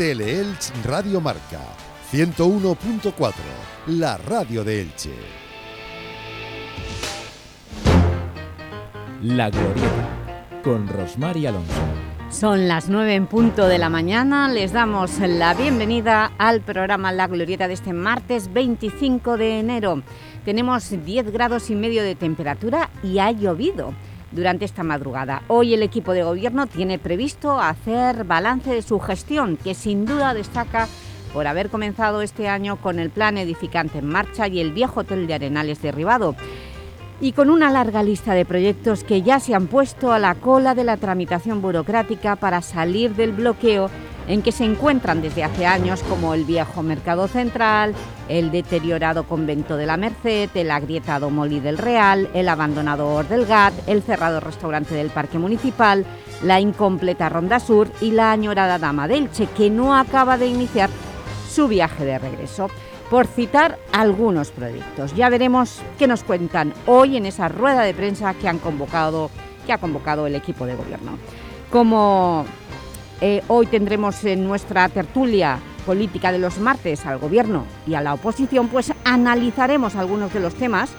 Teleelch Radio Marca 101.4, la radio de Elche. La Glorieta, con Rosmar Alonso. Son las nueve en punto de la mañana, les damos la bienvenida al programa La Glorieta de este martes 25 de enero. Tenemos 10 grados y medio de temperatura y ha llovido durante esta madrugada. Hoy el equipo de gobierno tiene previsto hacer balance de su gestión, que sin duda destaca por haber comenzado este año con el plan edificante en marcha y el viejo hotel de Arenales derribado y con una larga lista de proyectos que ya se han puesto a la cola de la tramitación burocrática para salir del bloqueo en que se encuentran desde hace años como el viejo Mercado Central, el deteriorado Convento de la Merced, el agrietado Molí del Real, el abandonado Or del Gat, el cerrado restaurante del Parque Municipal, la incompleta Ronda Sur y la añorada Dama delche, que no acaba de iniciar su viaje de regreso. Por citar algunos proyectos. Ya veremos qué nos cuentan hoy en esa rueda de prensa que, han convocado, que ha convocado el equipo de gobierno. Como eh, hoy tendremos en nuestra tertulia política de los martes al Gobierno y a la oposición, pues analizaremos algunos de los temas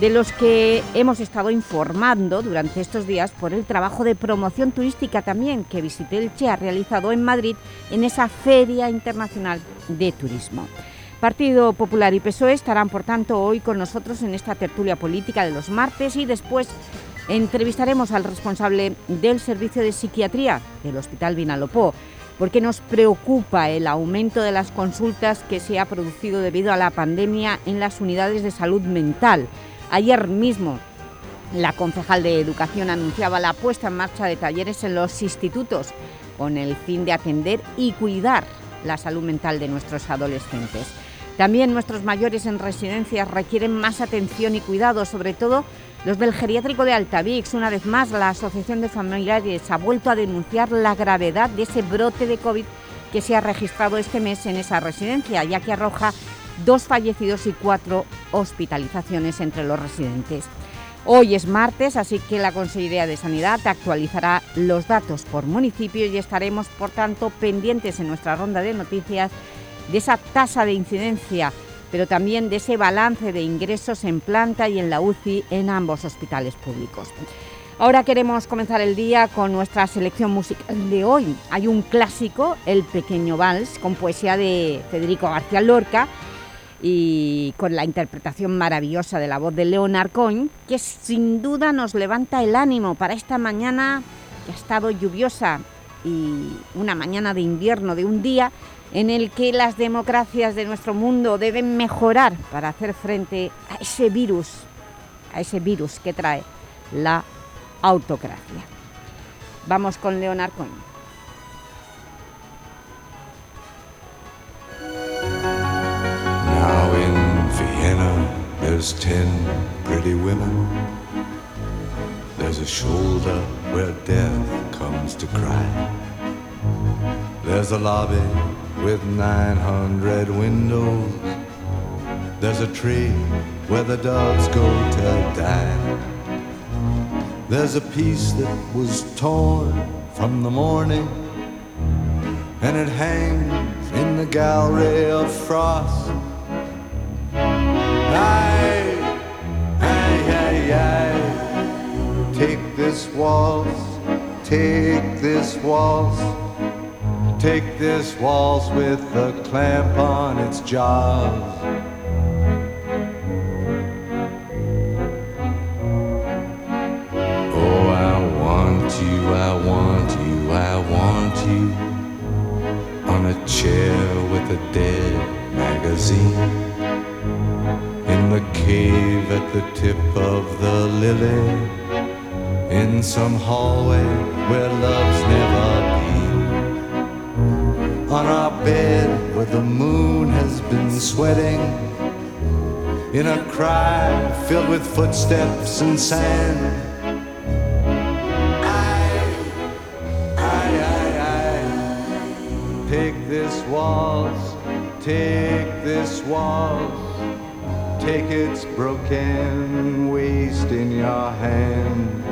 de los que hemos estado informando durante estos días por el trabajo de promoción turística también que Visité el Che ha realizado en Madrid en esa Feria Internacional de Turismo. Partido Popular y PSOE estarán, por tanto, hoy con nosotros en esta tertulia política de los martes y después Entrevistaremos al responsable del Servicio de Psiquiatría del Hospital Vinalopó, porque nos preocupa el aumento de las consultas que se ha producido debido a la pandemia en las unidades de salud mental. Ayer mismo la concejal de Educación anunciaba la puesta en marcha de talleres en los institutos con el fin de atender y cuidar la salud mental de nuestros adolescentes. También nuestros mayores en residencias requieren más atención y cuidado, sobre todo los del geriátrico de Altavix, una vez más, la Asociación de Familiares ha vuelto a denunciar la gravedad de ese brote de COVID que se ha registrado este mes en esa residencia, ya que arroja dos fallecidos y cuatro hospitalizaciones entre los residentes. Hoy es martes, así que la Consejería de Sanidad actualizará los datos por municipio y estaremos, por tanto, pendientes en nuestra ronda de noticias de esa tasa de incidencia pero también de ese balance de ingresos en planta y en la UCI en ambos hospitales públicos. Ahora queremos comenzar el día con nuestra selección musical de hoy. Hay un clásico, El Pequeño Vals, con poesía de Federico García Lorca y con la interpretación maravillosa de la voz de Leonard Cohen, que sin duda nos levanta el ánimo para esta mañana que ha estado lluviosa y una mañana de invierno de un día en el que las democracias de nuestro mundo deben mejorar para hacer frente a ese virus, a ese virus que trae la autocracia. Vamos con Leonard Cohen. Now in Vienna there's ten pretty women. There's a shoulder where death comes to cry. There's a lobby with 900 windows. There's a tree where the doves go to die. There's a piece that was torn from the morning, and it hangs in the gallery of frost. Aye, aye, aye, aye. Take this waltz, take this waltz. Take this waltz with a clamp on its jaws. Oh, I want you, I want you, I want you on a chair with a dead magazine in the cave at the tip of the lily in some hallway where love's on our bed where the moon has been sweating in a cry filled with footsteps and sand. I, I, I, I, take this waltz, take this waltz, take its broken waist in your hand.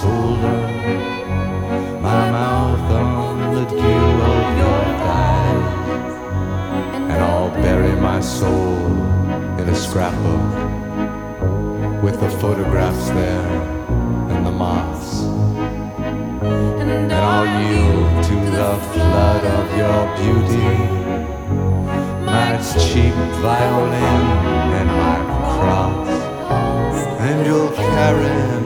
Shoulder, my mouth on the dew of your thighs, and I'll bury my soul in a scrapbook with the photographs there and the moths. And I'll yield to the flood of your beauty, my cheap violin and my cross. And you'll carry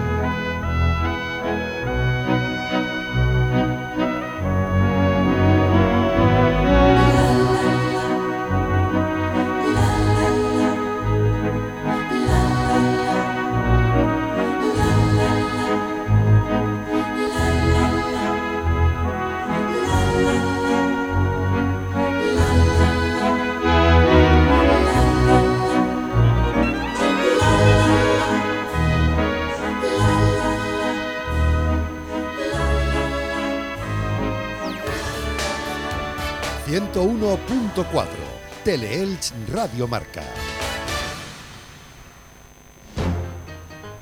Teleelch Radio Marca.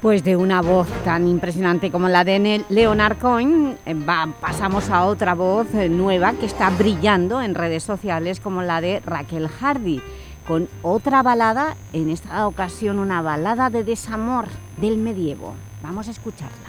Pues de una voz tan impresionante como la de Leonard Cohen, eh, pasamos a otra voz eh, nueva que está brillando en redes sociales como la de Raquel Hardy, con otra balada, en esta ocasión una balada de desamor del medievo. Vamos a escucharla.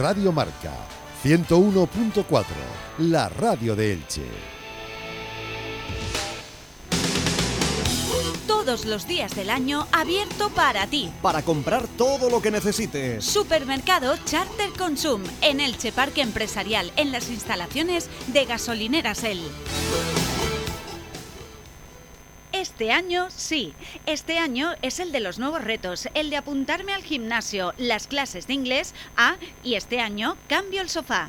Radio Marca 101.4, la radio de Elche. Todos los días del año abierto para ti. para comprar todo lo que necesites. Supermercado Charter Consum en Elche Parque Empresarial en las instalaciones de Gasolineras El. Este año sí, este año es el de los nuevos retos, el de apuntarme al gimnasio, las clases de inglés, ah, y este año cambio el sofá.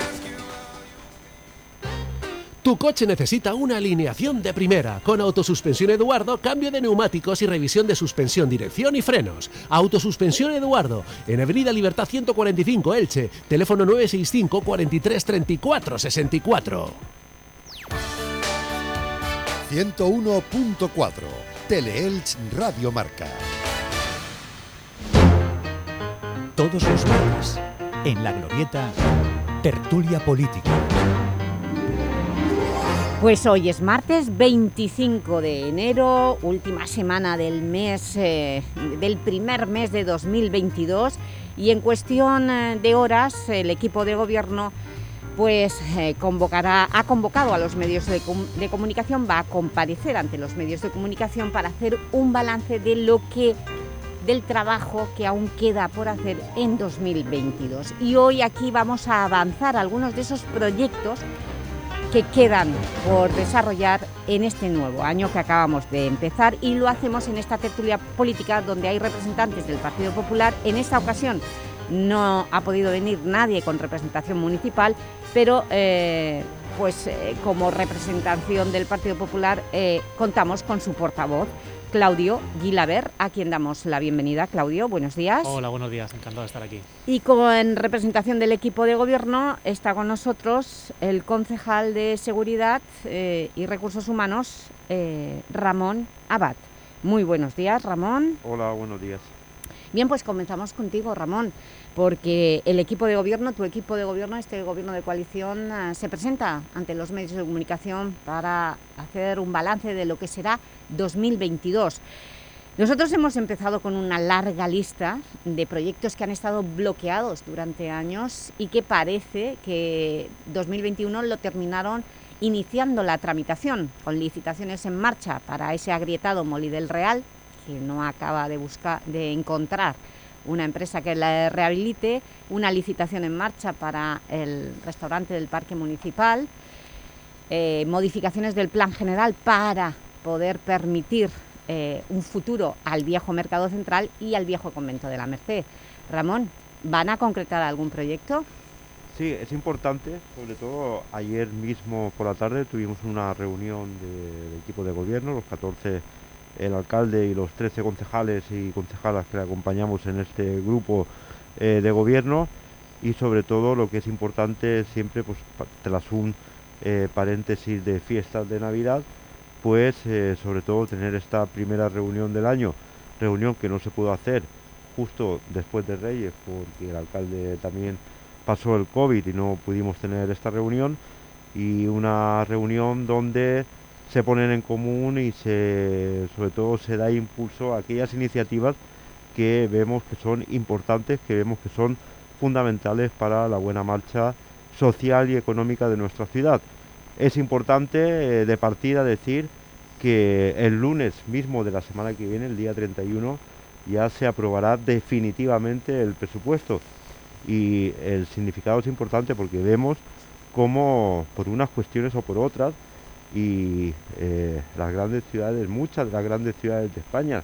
Tu coche necesita una alineación de primera, con Autosuspensión Eduardo, cambio de neumáticos y revisión de suspensión, dirección y frenos. Autosuspensión Eduardo, en Avenida Libertad 145 Elche, teléfono 965 43 34 64. 101.4, Teleelch Radio Marca. Todos los martes, en la glorieta, tertulia política. Pues hoy es martes 25 de enero, última semana del mes, eh, del primer mes de 2022 y en cuestión eh, de horas el equipo de gobierno pues eh, convocará, ha convocado a los medios de, de comunicación, va a comparecer ante los medios de comunicación para hacer un balance de lo que del trabajo que aún queda por hacer en 2022. Y hoy aquí vamos a avanzar algunos de esos proyectos que quedan por desarrollar en este nuevo año que acabamos de empezar y lo hacemos en esta tertulia política donde hay representantes del Partido Popular. En esta ocasión no ha podido venir nadie con representación municipal, pero eh, pues eh, como representación del Partido Popular eh, contamos con su portavoz, Claudio Guilaber, a quien damos la bienvenida. Claudio, buenos días. Hola, buenos días, encantado de estar aquí. Y como en representación del equipo de gobierno está con nosotros el concejal de Seguridad eh, y Recursos Humanos, eh, Ramón Abad. Muy buenos días, Ramón. Hola, buenos días. Bien, pues comenzamos contigo, Ramón, porque el equipo de gobierno, tu equipo de gobierno, este gobierno de coalición, eh, se presenta ante los medios de comunicación para hacer un balance de lo que será 2022. Nosotros hemos empezado con una larga lista de proyectos que han estado bloqueados durante años y que parece que 2021 lo terminaron iniciando la tramitación, con licitaciones en marcha para ese agrietado Molí del Real, que no acaba de, buscar, de encontrar una empresa que la rehabilite, una licitación en marcha para el restaurante del Parque Municipal, eh, modificaciones del plan general para poder permitir eh, un futuro al viejo Mercado Central y al viejo Convento de la Merced. Ramón, ¿van a concretar algún proyecto? Sí, es importante, sobre todo ayer mismo por la tarde tuvimos una reunión de, de equipo de gobierno, los 14 el alcalde y los 13 concejales y concejalas que le acompañamos en este grupo eh, de gobierno. Y sobre todo lo que es importante siempre, pues tras un eh, paréntesis de fiestas de Navidad, pues eh, sobre todo tener esta primera reunión del año, reunión que no se pudo hacer justo después de Reyes porque el alcalde también pasó el COVID y no pudimos tener esta reunión. Y una reunión donde se ponen en común y sobre todo se da impulso a aquellas iniciativas que vemos que son importantes, que vemos que son fundamentales para la buena marcha social y económica de nuestra ciudad. Es importante eh, de partida decir que el lunes mismo de la semana que viene, el día 31, ya se aprobará definitivamente el presupuesto y el significado es importante porque vemos cómo por unas cuestiones o por otras y eh, las grandes ciudades, muchas de las grandes ciudades de España,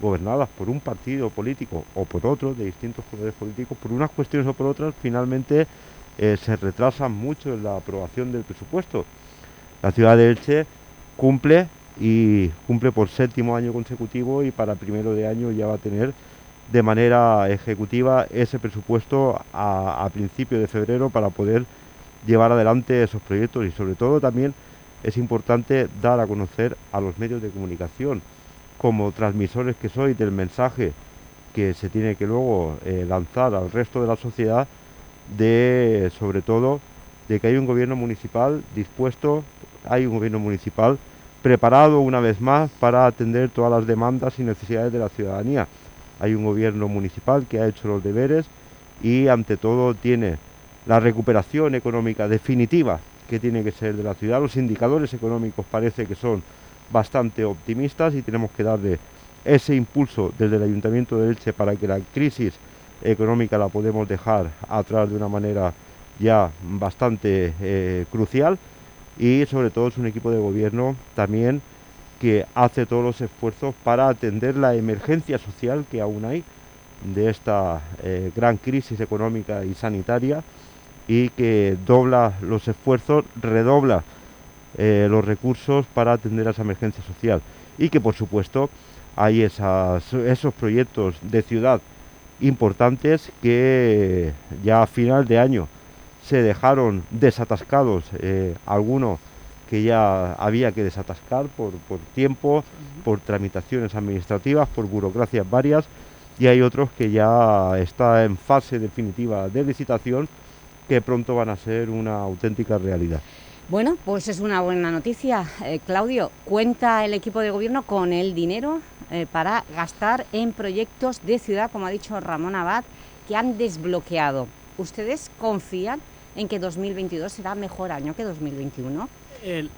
gobernadas por un partido político o por otro, de distintos poderes políticos, por unas cuestiones o por otras, finalmente eh, se retrasan mucho en la aprobación del presupuesto. La ciudad de Elche cumple y cumple por séptimo año consecutivo y para primero de año ya va a tener de manera ejecutiva ese presupuesto a, a principio de febrero para poder llevar adelante esos proyectos y sobre todo también es importante dar a conocer a los medios de comunicación como transmisores que soy del mensaje que se tiene que luego eh, lanzar al resto de la sociedad de sobre todo de que hay un gobierno municipal dispuesto, hay un gobierno municipal preparado una vez más para atender todas las demandas y necesidades de la ciudadanía. Hay un gobierno municipal que ha hecho los deberes y ante todo tiene la recuperación económica definitiva que tiene que ser de la ciudad. Los indicadores económicos parece que son bastante optimistas y tenemos que darle ese impulso desde el Ayuntamiento de Elche para que la crisis económica la podemos dejar atrás de una manera ya bastante eh, crucial y sobre todo es un equipo de gobierno también que hace todos los esfuerzos para atender la emergencia social que aún hay de esta eh, gran crisis económica y sanitaria y que dobla los esfuerzos, redobla eh, los recursos para atender a esa emergencia social. Y que por supuesto hay esas, esos proyectos de ciudad importantes que ya a final de año se dejaron desatascados, eh, algunos que ya había que desatascar por, por tiempo, por tramitaciones administrativas, por burocracias varias, y hay otros que ya está en fase definitiva de licitación que pronto van a ser una auténtica realidad. Bueno, pues es una buena noticia. Eh, Claudio, ¿cuenta el equipo de gobierno con el dinero eh, para gastar en proyectos de ciudad, como ha dicho Ramón Abad, que han desbloqueado? ¿Ustedes confían en que 2022 será mejor año que 2021? El,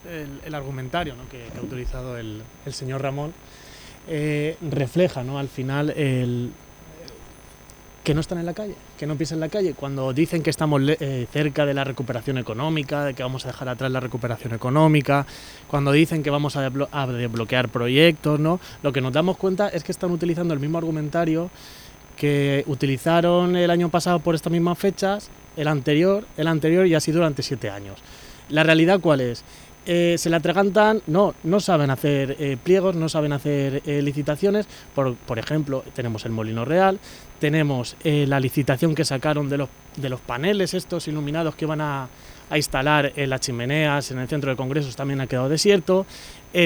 argumentario que, ha utilizado el, señor Ramón eh, refleja ¿no? al final el, que no están en la calle, que no piensan en la calle. Cuando dicen que estamos eh, cerca de la recuperación económica, de que vamos a dejar atrás la recuperación económica, cuando dicen que vamos a, a desbloquear proyectos, ¿no? Lo que nos damos cuenta es que están utilizando el mismo argumentario que utilizaron el año pasado por estas mismas fechas, el anterior, el anterior y así durante siete años. La realidad cuál es? Eh, se le atragantan, no, no saben hacer eh, pliegos, no saben hacer licitaciones. Por, ejemplo, tenemos el Molino Real, tenemos la licitación que sacaron de los, de los paneles estos iluminados que van a, a instalar en las chimeneas, en el centro de congresos también ha quedado desierto.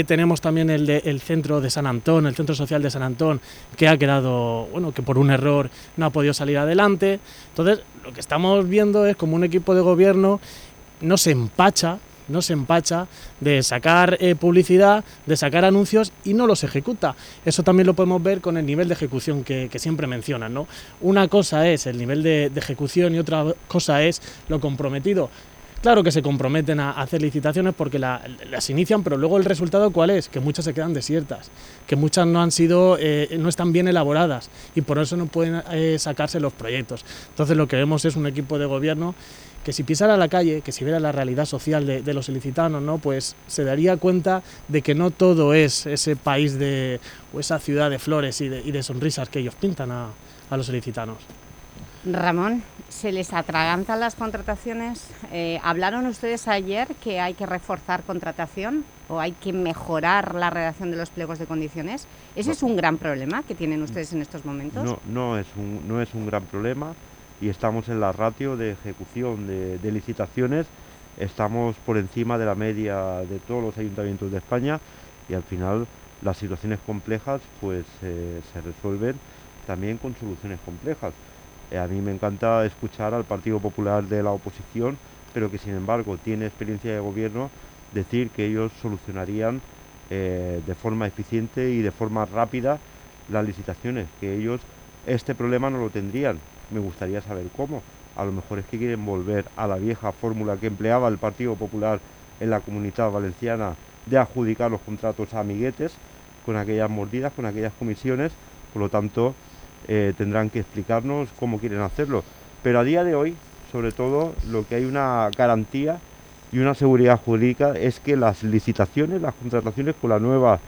tenemos también el, de, el centro de San Antón, el centro social de San Antón, que ha quedado, bueno, que por un error no ha podido salir adelante. Entonces, lo que estamos viendo es como un equipo de gobierno no se empacha no se empacha de sacar eh, publicidad, de sacar anuncios y no los ejecuta. Eso también lo podemos ver con el nivel de ejecución que, siempre mencionan. ¿no? Una cosa es el nivel de, ejecución y otra cosa es lo comprometido. Claro que se comprometen a hacer licitaciones porque las inician, pero luego el resultado cuál es? Que muchas se quedan desiertas, que muchas no han sido, eh, no están bien elaboradas y por eso no pueden eh, sacarse los proyectos. Entonces lo que vemos es un equipo de gobierno que si pisara la calle, que si viera la realidad social de, los ilicitanos, ¿no? pues se daría cuenta de que no todo es ese país de, o esa ciudad de flores y de, sonrisas que ellos pintan a, los ilicitanos. Ramón, ¿se les atragantan las contrataciones? Eh, ¿Hablaron ustedes ayer que hay que reforzar contratación o hay que mejorar la redacción de los pliegos de condiciones? ¿Ese es un gran problema que tienen ustedes en estos momentos? No, no, es, un, no es un gran problema y estamos en la ratio de ejecución de, licitaciones, estamos por encima de la media de todos los ayuntamientos de España y al final las situaciones complejas pues eh, se resuelven también con soluciones complejas. Eh, a mí me encanta escuchar al Partido Popular de la oposición, pero que sin embargo tiene experiencia de gobierno, decir que ellos solucionarían eh, de forma eficiente y de forma rápida las licitaciones, que ellos este problema no lo tendrían, me gustaría saber cómo. A lo mejor es que quieren volver a la vieja fórmula que empleaba el Partido Popular en la comunidad valenciana de adjudicar los contratos a amiguetes con aquellas mordidas, con aquellas comisiones. Por lo tanto, eh, tendrán que explicarnos cómo quieren hacerlo. Pero a día de hoy, sobre todo, lo que hay una garantía y una seguridad jurídica es que las licitaciones, las contrataciones con la nueva,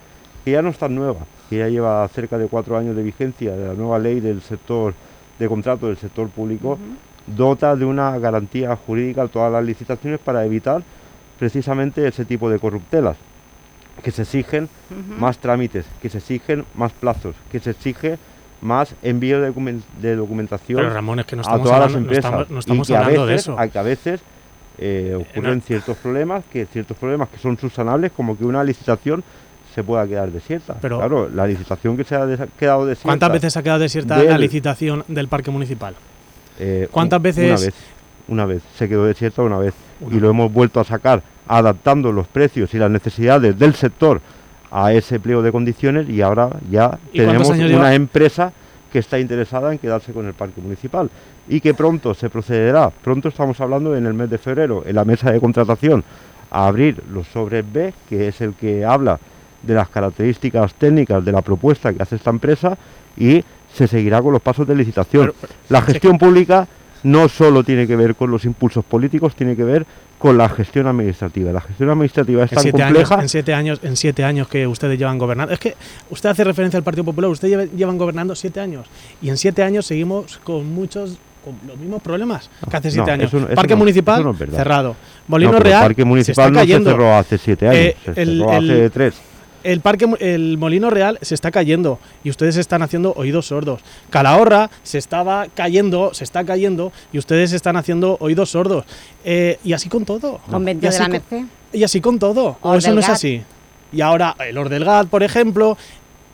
que ya no están nueva, que ya lleva cerca de cuatro años de vigencia de la nueva ley del sector de contrato del sector público dota de una garantía jurídica a todas las licitaciones para evitar precisamente ese tipo de corruptelas, que se exigen más trámites, que se exigen más plazos, que se exige más envío de, documentación a todas las empresas no estamos, y que a veces, de que a veces eh, ocurren ciertos problemas, que ciertos problemas que son subsanables, como que una licitación se pueda quedar desierta. Pero claro, la licitación que se ha quedado desierta. ¿Cuántas veces ha quedado desierta la licitación del parque municipal? Eh, ¿Cuántas veces? Una vez, una vez, se quedó desierta una vez. y lo hemos vuelto a sacar adaptando los precios y las necesidades del sector a ese pliego de condiciones y ahora ya tenemos una empresa que está interesada en quedarse con el parque municipal y que pronto se procederá, pronto estamos hablando en el mes de febrero, en la mesa de contratación, a abrir los sobres B, que es el que habla de las características técnicas de la propuesta que hace esta empresa y se seguirá con los pasos de licitación. la gestión pública no solo tiene que ver con los impulsos políticos, tiene que ver con la gestión administrativa. La gestión administrativa es tan compleja. en siete años, en siete años que ustedes llevan gobernando. Es que usted hace referencia al Partido Popular. Ustedes llevan gobernando siete años y en siete años seguimos con muchos con los mismos problemas que hace siete años. parque municipal cerrado. Molino Real. Parque municipal no se cerró hace siete años. Eh, se cerró hace tres el parque, el Molino Real se está cayendo y ustedes están haciendo oídos sordos. Calahorra se estaba cayendo, se está cayendo y ustedes están haciendo oídos sordos. Eh, y así con todo. Convenio de la Merced. Y así con todo. ¿O eso no es así? Y ahora el Ordelgat, por ejemplo,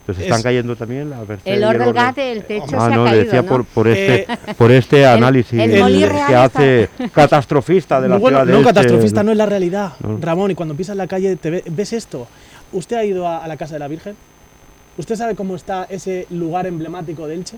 pues están cayendo también la El Ordelgat, el techo ah, se ha no, caído, decía por, por, este, eh, por este análisis que hace catastrofista de la bueno, ciudad No, este. catastrofista no es la realidad, Ramón, y cuando pisas la calle te ves esto. ¿Usted ha ido a, la Casa de la Virgen? ¿Usted sabe cómo está ese lugar emblemático de Elche?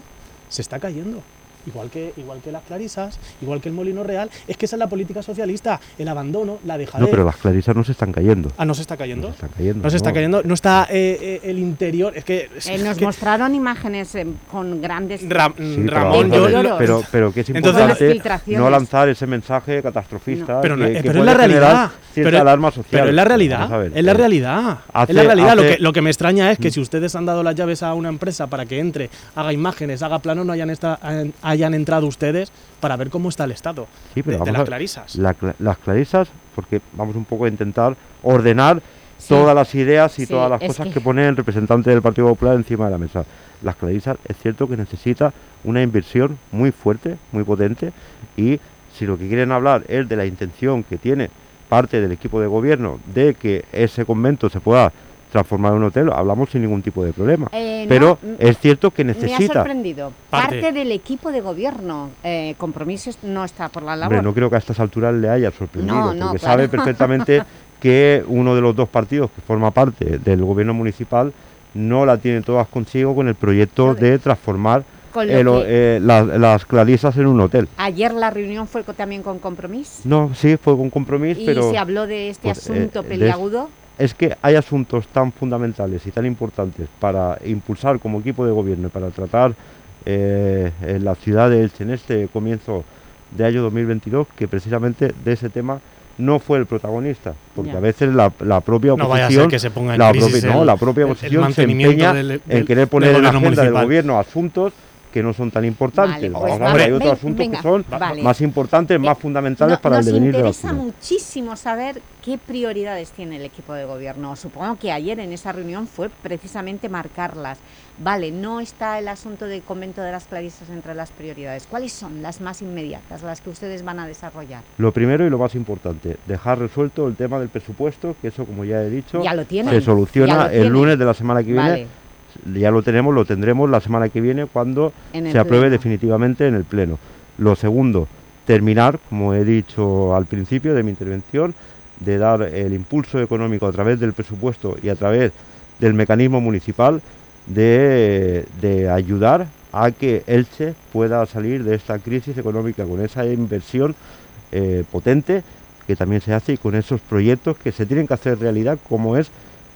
Se está cayendo. Igual que, igual que las Clarisas, igual que el Molino Real, es que esa es la política socialista, el abandono, la dejadez. No, pero las clarisas no se están cayendo. Ah, no se está cayendo. No se están cayendo. No se está cayendo, no está eh, eh, el interior, es que... es Eh, nos que- mostraron imágenes eh, con grandes... Ra- Sí, pero Ramón, a yo... pero, pero que es Entonces, importante filtraciones. no lanzar ese mensaje catastrofista Pero, no- que, eh, que pero es la realidad. Pero, alarma social. pero es la realidad. ver, Es la eh, realidad. hace- es la realidad. Lo, que, lo que me extraña es que si ustedes han dado las llaves a una empresa para que entre, haga imágenes, haga planos, no hayan, esta- hayan- hayan entrado ustedes para ver cómo está el estado Sí, pero de, las clarisas. la cla- las clarisas, porque vamos un poco a intentar ordenar Sí. todas las ideas y Sí, todas las cosas que- que... pone el representante del Partido Popular encima de la mesa. Las clarisas es cierto que necesita una inversión muy fuerte, muy potente, y si lo que quieren hablar es de la intención que tiene parte del equipo de gobierno de que ese convento se pueda transformar en un hotel, hablamos sin ningún tipo de problema. Eh, no, Pero m- es cierto que Me ha necesita... sorprendido. Parte. Parte, del equipo de gobierno. Eh, compromisos no está por la labor. Hombre, no creo que a estas alturas le haya sorprendido, No, no, porque claro. sabe perfectamente que uno de los dos partidos que forma parte del gobierno municipal no la tiene todas consigo con el proyecto de transformar el eh, las, las clarisas en un hotel. ayer la reunión fue también con compromiso. No, sí, fue con compromiso, Y pero se habló de este pues, eh, asunto de- peliagudo. Es que hay asuntos tan fundamentales y tan importantes para impulsar como equipo de gobierno y para tratar eh, en la ciudad de Elche en este comienzo de año 2022 que precisamente de ese tema no fue el protagonista, porque Ya. a veces la, la propia No vaya a oposición, ser que se ponga en la, crisis propia, no, el- la propia el- el oposición se empeña del- en querer poner en la agenda del gobierno asuntos que no son tan importantes. Vale, pues vale. hay otros Ven- asuntos venga, que son vale. más importantes, más Eh, fundamentales no- para el nos devenir de la interesa muchísimo saber qué prioridades tiene el equipo de gobierno. Supongo que ayer en esa reunión fue precisamente marcarlas. Vale, no está el asunto del convento de las Clarisas entre las prioridades. ¿Cuáles son las más inmediatas, las que ustedes van a desarrollar? Lo primero y lo más importante, dejar resuelto el tema del presupuesto, que eso, como ya he dicho, Ya lo tienen. se ya soluciona lo el lunes de la semana que viene. Ya lo tenemos, lo tendremos la semana que viene cuando se apruebe definitivamente en el Pleno. Lo segundo, terminar, como he dicho al principio de mi intervención, de dar el impulso económico a través del presupuesto y a través del mecanismo municipal de, de ayudar a que Elche pueda salir de esta crisis económica con esa inversión eh, potente que también se hace y con esos proyectos que se tienen que hacer realidad como es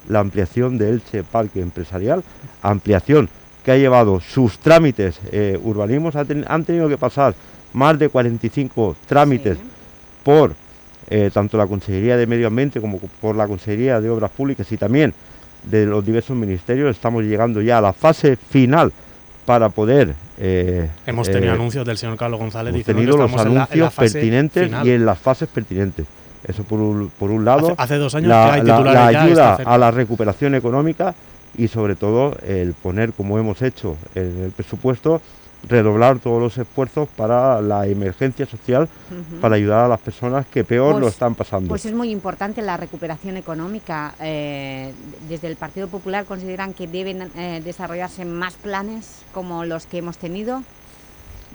la ampliación de Elche Parque Empresarial, ampliación que ha llevado sus trámites eh, urbanismos, ha ten- han tenido que pasar más de 45 trámites Sí. por eh, tanto la Consejería de Medio Ambiente como por la Consejería de Obras Públicas y también de los diversos ministerios. Estamos llegando ya a la fase final para poder... eh, Hemos tenido eh, anuncios del señor Carlos González hemos tenido los estamos en la- en la anuncios pertinentes final. y en las fases pertinentes. Eso por un, por un lado Hace, hace dos años la, que hay la- titulares la ayuda a la recuperación económica y sobre todo el poner, como hemos hecho en el presupuesto, redoblar todos los esfuerzos para la emergencia social, para ayudar a las personas que peor lo Pues- están pasando. Pues es muy importante la recuperación económica. Eh, desde el Partido Popular consideran que deben eh, desarrollarse más planes como los que hemos tenido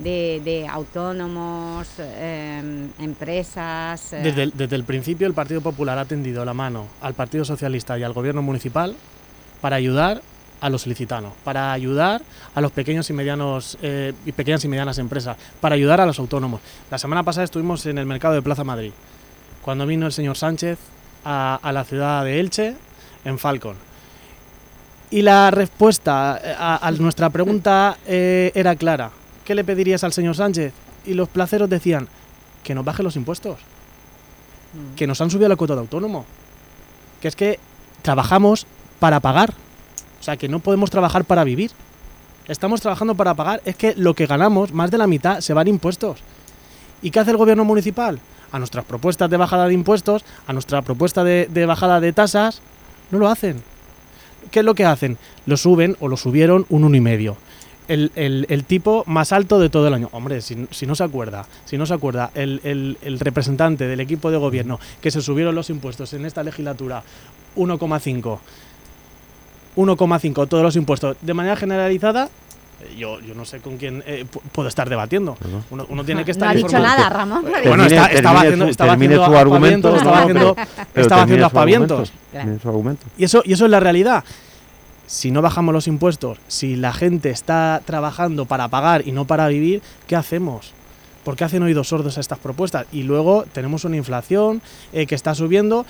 de, de autónomos, eh, empresas. eh, Desde el, desde el principio el Partido Popular ha tendido la mano al Partido Socialista y al Gobierno Municipal para ayudar a los licitanos, para ayudar a los pequeños y medianos eh, y pequeñas y medianas empresas, para ayudar a los autónomos. La semana pasada estuvimos en el mercado de Plaza Madrid, cuando vino el señor Sánchez a, la ciudad de Elche en Falcon. Y la respuesta eh, a, nuestra pregunta eh, era clara. ¿Qué le pedirías al señor Sánchez? Y los placeros decían que nos baje los impuestos que nos han subido la cuota de autónomo. Que es que trabajamos para pagar. O sea, que no podemos trabajar para vivir. Estamos trabajando para pagar. Es que lo que ganamos, más de la mitad, se van impuestos. ¿Y qué hace el gobierno municipal? A nuestras propuestas de bajada de impuestos, a nuestra propuesta de, bajada de tasas, no lo hacen. ¿Qué es lo que hacen? Lo suben o lo subieron un uno y medio. El, el- el tipo más alto de todo el año. Hombre, si, no se acuerda, si no se acuerda, el- el representante del equipo de gobierno que se subieron los impuestos en esta legislatura 1,5, 1,5 todos los impuestos de manera generalizada, yo, yo no sé con quién eh, pu- puedo estar debatiendo. Uno, uno tiene que no estar ha dicho nada, Ramón. no ha dicho Bueno, Termine- está- estaba haciendo, estaba termine haciendo su argumento, estaba no, haciendo, Pero estaba haciendo su argumento, aspavientos. Y eso, y eso es la realidad. si no bajamos los impuestos, si la gente está trabajando para pagar y no para vivir, ¿qué hacemos? ¿Por qué hacen oídos sordos a estas propuestas? Y luego tenemos una inflación eh, que está subiendo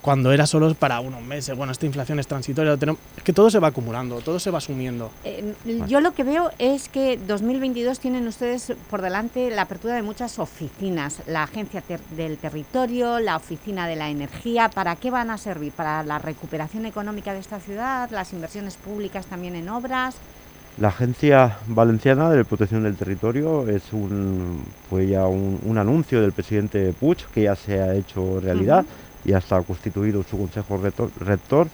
cuando era solo para unos meses. Bueno, esta inflación es transitoria. Es que todo se va acumulando, todo se va asumiendo. Eh, yo lo que veo es que 2022 tienen ustedes por delante la apertura de muchas oficinas. La Agencia del Territorio, la Oficina de la Energía. ¿Para qué van a servir? ¿Para la recuperación económica de esta ciudad? ¿Las inversiones públicas también en obras? La Agencia Valenciana de Protección del Territorio es un, fue ya un, anuncio del presidente Puig que ya se ha hecho realidad ya está constituido su consejo rector,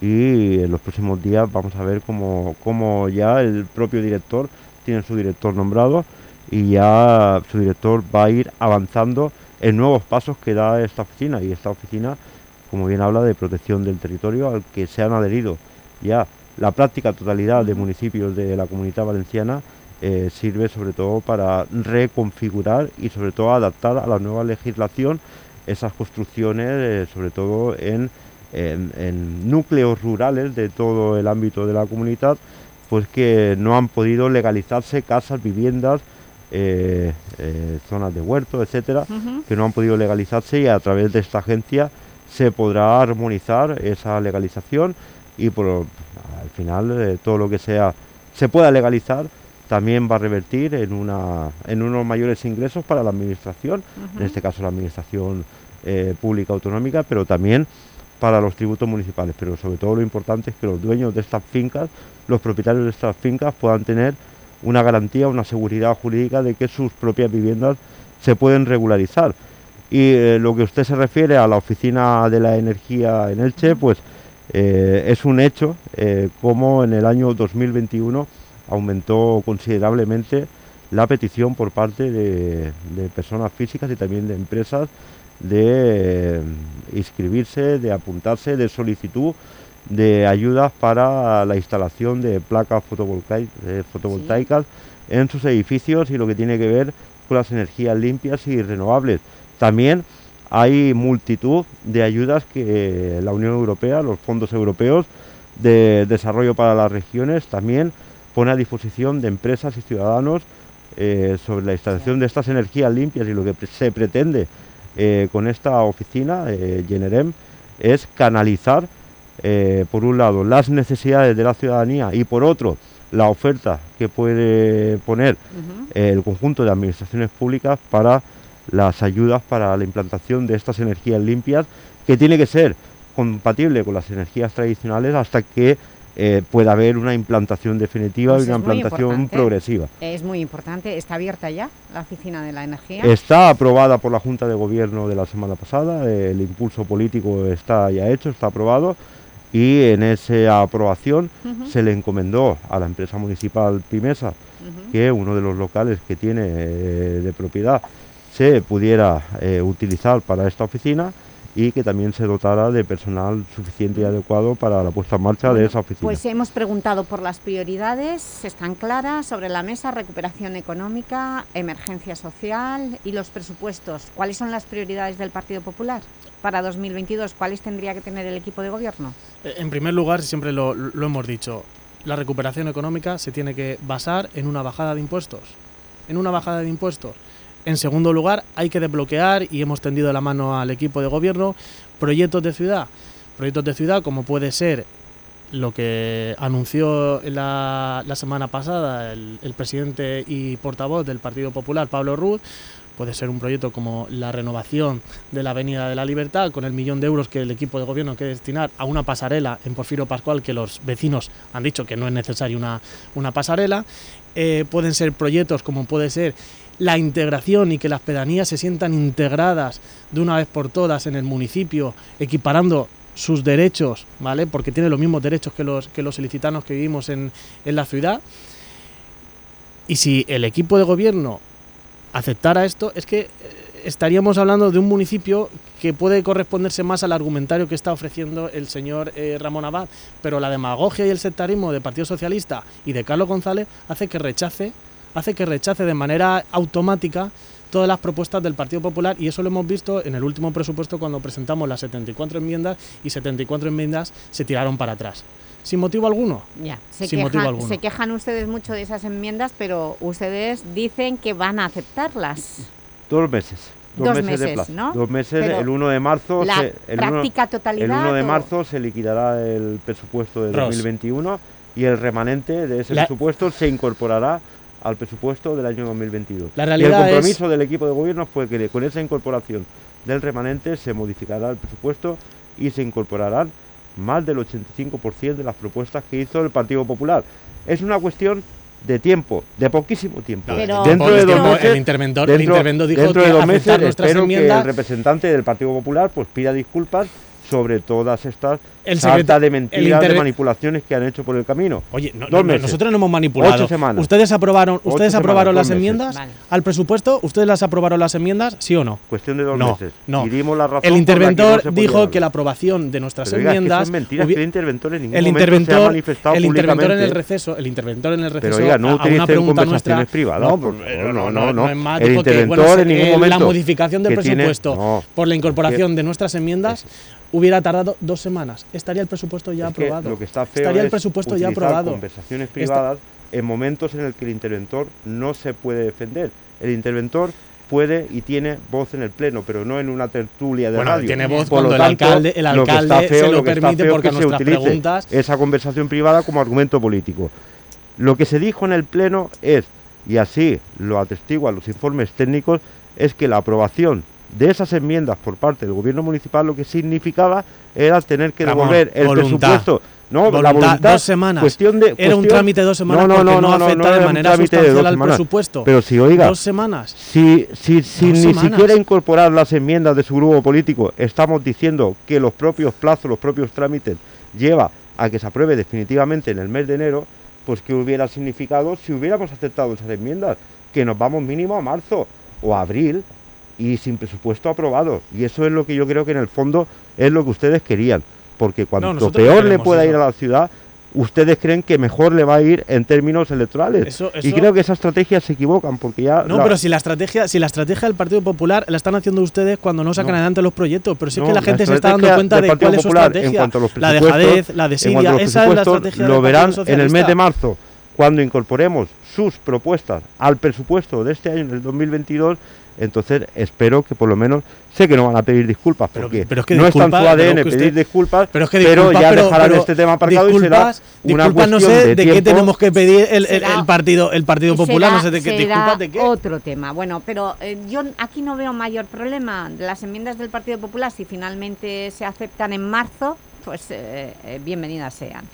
y en los próximos días vamos a ver cómo, ya el propio director tiene su director nombrado y ya su director va a ir avanzando en nuevos pasos que da esta oficina y esta oficina, como bien habla, de protección del territorio al que se han adherido. Ya la práctica totalidad de municipios de la comunidad valenciana eh, sirve sobre todo para reconfigurar y sobre todo adaptar a la nueva legislación esas construcciones, eh, sobre todo en, núcleos rurales de todo el ámbito de la comunidad, pues que no han podido legalizarse casas, viviendas, eh, eh, zonas de huerto, etcétera, que no han podido legalizarse y a través de esta agencia se podrá armonizar esa legalización y por, al final todo lo que sea se pueda legalizar también va a revertir en, una, en unos mayores ingresos para la administración, en este caso la administración eh, pública autonómica, pero también para los tributos municipales. Pero sobre todo lo importante es que los dueños de estas fincas, los propietarios de estas fincas puedan tener una garantía, una seguridad jurídica de que sus propias viviendas se pueden regularizar. Y eh, lo que usted se refiere a la oficina de la energía en Elche, pues eh, es un hecho como en el año 2021 aumentó considerablemente la petición por parte de, personas físicas y también de empresas de eh, inscribirse, de apuntarse, de solicitud de ayudas para la instalación de placas fotovoltaicas en sus edificios y lo que tiene que ver con las energías limpias y renovables. También hay multitud de ayudas que la Unión Europea, los fondos europeos de desarrollo para las regiones también pone a disposición de empresas y ciudadanos eh, sobre la instalación de estas energías limpias y lo que se pretende eh, con esta oficina, eh, Generem, es canalizar, por un lado, las necesidades de la ciudadanía y por otro, la oferta que puede poner el conjunto de administraciones públicas para las ayudas para la implantación de estas energías limpias, que tiene que ser compatible con las energías tradicionales hasta que eh, pueda haber una implantación definitiva y pues una implantación progresiva. Es muy importante. ¿Está abierta ya la Oficina de la Energía? Está aprobada por la Junta de Gobierno de la semana pasada, el impulso político está ya hecho, está aprobado y en esa aprobación se le encomendó a la empresa municipal Pimesa que uno de los locales que tiene eh, de propiedad se pudiera eh, utilizar para esta oficina y que también se dotara de personal suficiente y adecuado para la puesta en marcha de esa oficina. Pues hemos preguntado por las prioridades, están claras sobre la mesa, recuperación económica, emergencia social y los presupuestos. ¿Cuáles son las prioridades del Partido Popular para 2022? ¿Cuáles tendría que tener el equipo de gobierno? Eh, en primer lugar, siempre lo, lo hemos dicho, la recuperación económica se tiene que basar en una bajada de impuestos. En una bajada de impuestos en segundo lugar, hay que desbloquear, y hemos tendido la mano al equipo de gobierno, proyectos de ciudad. Proyectos de ciudad como puede ser lo que anunció la, semana pasada el, presidente y portavoz del Partido Popular, Pablo Ruz, puede ser un proyecto como la renovación de la Avenida de la Libertad, con el millón de euros que el equipo de gobierno quiere destinar a una pasarela en Porfirio Pascual, que los vecinos han dicho que no es necesaria una, una pasarela. Eh, pueden ser proyectos como puede ser la integración y que las pedanías se sientan integradas de una vez por todas en el municipio, equiparando sus derechos, ¿vale? Porque tiene los mismos derechos que los, que los ilicitanos que vivimos en, en la ciudad. Y si el equipo de gobierno aceptara esto, es que eh, estaríamos hablando de un municipio que puede corresponderse más al argumentario que está ofreciendo el señor eh, Ramón Abad, pero la demagogia y el sectarismo del Partido Socialista y de Carlos González hace que rechace hace que rechace de manera automática todas las propuestas del Partido Popular y eso lo hemos visto en el último presupuesto cuando presentamos las 74 enmiendas y 74 enmiendas se tiraron para atrás. Sin motivo alguno. Ya, se, Sin motivo quejan, alguno. se quejan ustedes mucho de esas enmiendas, pero ustedes dicen que van a aceptarlas. Dos meses. Dos, Dos meses, de meses, plazo. ¿no? Dos meses, Pero el 1 de marzo. la se- el uno- práctica el totalidad 1 de o- marzo se liquidará el presupuesto de Ros. 2021 y el remanente de ese La- presupuesto se incorporará al presupuesto del año 2022. La y realidad el es- compromiso del equipo de gobierno fue que con esa incorporación del remanente se modificará el presupuesto y se incorporarán más del 85% de las propuestas que hizo el Partido Popular. Es una cuestión de tiempo, de poquísimo tiempo. Pero- dentro de dos meses, el interventor, el dentro- interventor dijo dentro que de dos meses espero que el representante del Partido Popular pues pida disculpas sobre todas estas El de mentiras, de manipulaciones que han hecho por el camino. Oye, no, Dos no, meses. nosotros no hemos manipulado. Ocho semanas. ¿Ustedes aprobaron, ustedes semanas, aprobaron dos las enmiendas Vale. al presupuesto? ¿Ustedes las aprobaron las enmiendas? ¿Sí o no? Cuestión de dos No, meses. no. La razón El la interventor podía dijo hablar. que la aprobación de nuestras Pero oiga, es que enmiendas. son mentiras, que el interventor en ningún el momento se ha interventor, manifestado el interventor en el receso, el interventor en el Pero receso oiga, no utilicen conversaciones nuestra, privadas, no, por favor, eh, no, no, no. El interventor en ningún eh, la momento modificación del presupuesto por la incorporación de nuestras enmiendas hubiera tardado dos semanas. Estaría el presupuesto ya Es que aprobado. lo que está feo Estaría el es presupuesto ya aprobado. conversaciones privadas en momentos en el que el interventor no se puede defender. El interventor puede y tiene voz en el pleno, pero no en una tertulia de Bueno, radio. tiene voz Por cuando lo el alcalde- el lo que está alcalde se lo lo que está permite feo porque que se nuestras preguntas- esa conversación privada como argumento político. Lo que se dijo en el pleno es, y así lo atestiguan los informes técnicos, es que la aprobación de esas enmiendas por parte del gobierno municipal lo que significaba era tener que Ramón, devolver el voluntad. presupuesto. No, la Voluntad, voluntad, dos semanas. Cuestión de, Era un trámite de dos semanas porque no afecta de era un manera de sustancial dos al semanas. presupuesto. Pero si, oiga, Dos semanas. si, si, si Dos ni semanas. siquiera incorporar las enmiendas de su grupo político estamos diciendo que los propios plazos, los propios trámites lleva a que se apruebe definitivamente en el mes de enero, pues que hubiera significado si hubiéramos aceptado esas enmiendas, que nos vamos mínimo a marzo o a abril y sin presupuesto aprobado. Y eso es lo que yo creo que en el fondo es lo que ustedes querían, porque cuanto no peor le pueda ir a la ciudad, ustedes creen que mejor le va a ir en términos electorales. Eso- Y eso- creo que esas estrategias se equivocan, porque ya... No, la- pero si la estrategia, si la estrategia del Partido Popular la están haciendo ustedes cuando no sacan No. adelante los proyectos, pero sí No, que la la gente se está estrategia dando cuenta de cuál es su Popular en estrategia. cuanto a los La dejadez, la desidia, esa es la estrategia lo del verán en el mes de marzo, cuando incorporemos sus propuestas al presupuesto de este año, en el 2022. Entonces espero que por lo menos sé que no van a pedir disculpas Pero- porque pero es que no está en su disculpa, pero ADN pedir disculpas, Pero es que pero ya pero- dejarán pero este tema aparcado y será una disculpas, no cuestión sé de de, qué tenemos que pedir el, el- Será- el partido el Partido Popular, no sé de qué disculpas de qué. otro tema. Bueno, pero eh, yo aquí no veo mayor problema. Las enmiendas del Partido Popular, si finalmente se aceptan en marzo, pues eh, eh, bienvenidas sean.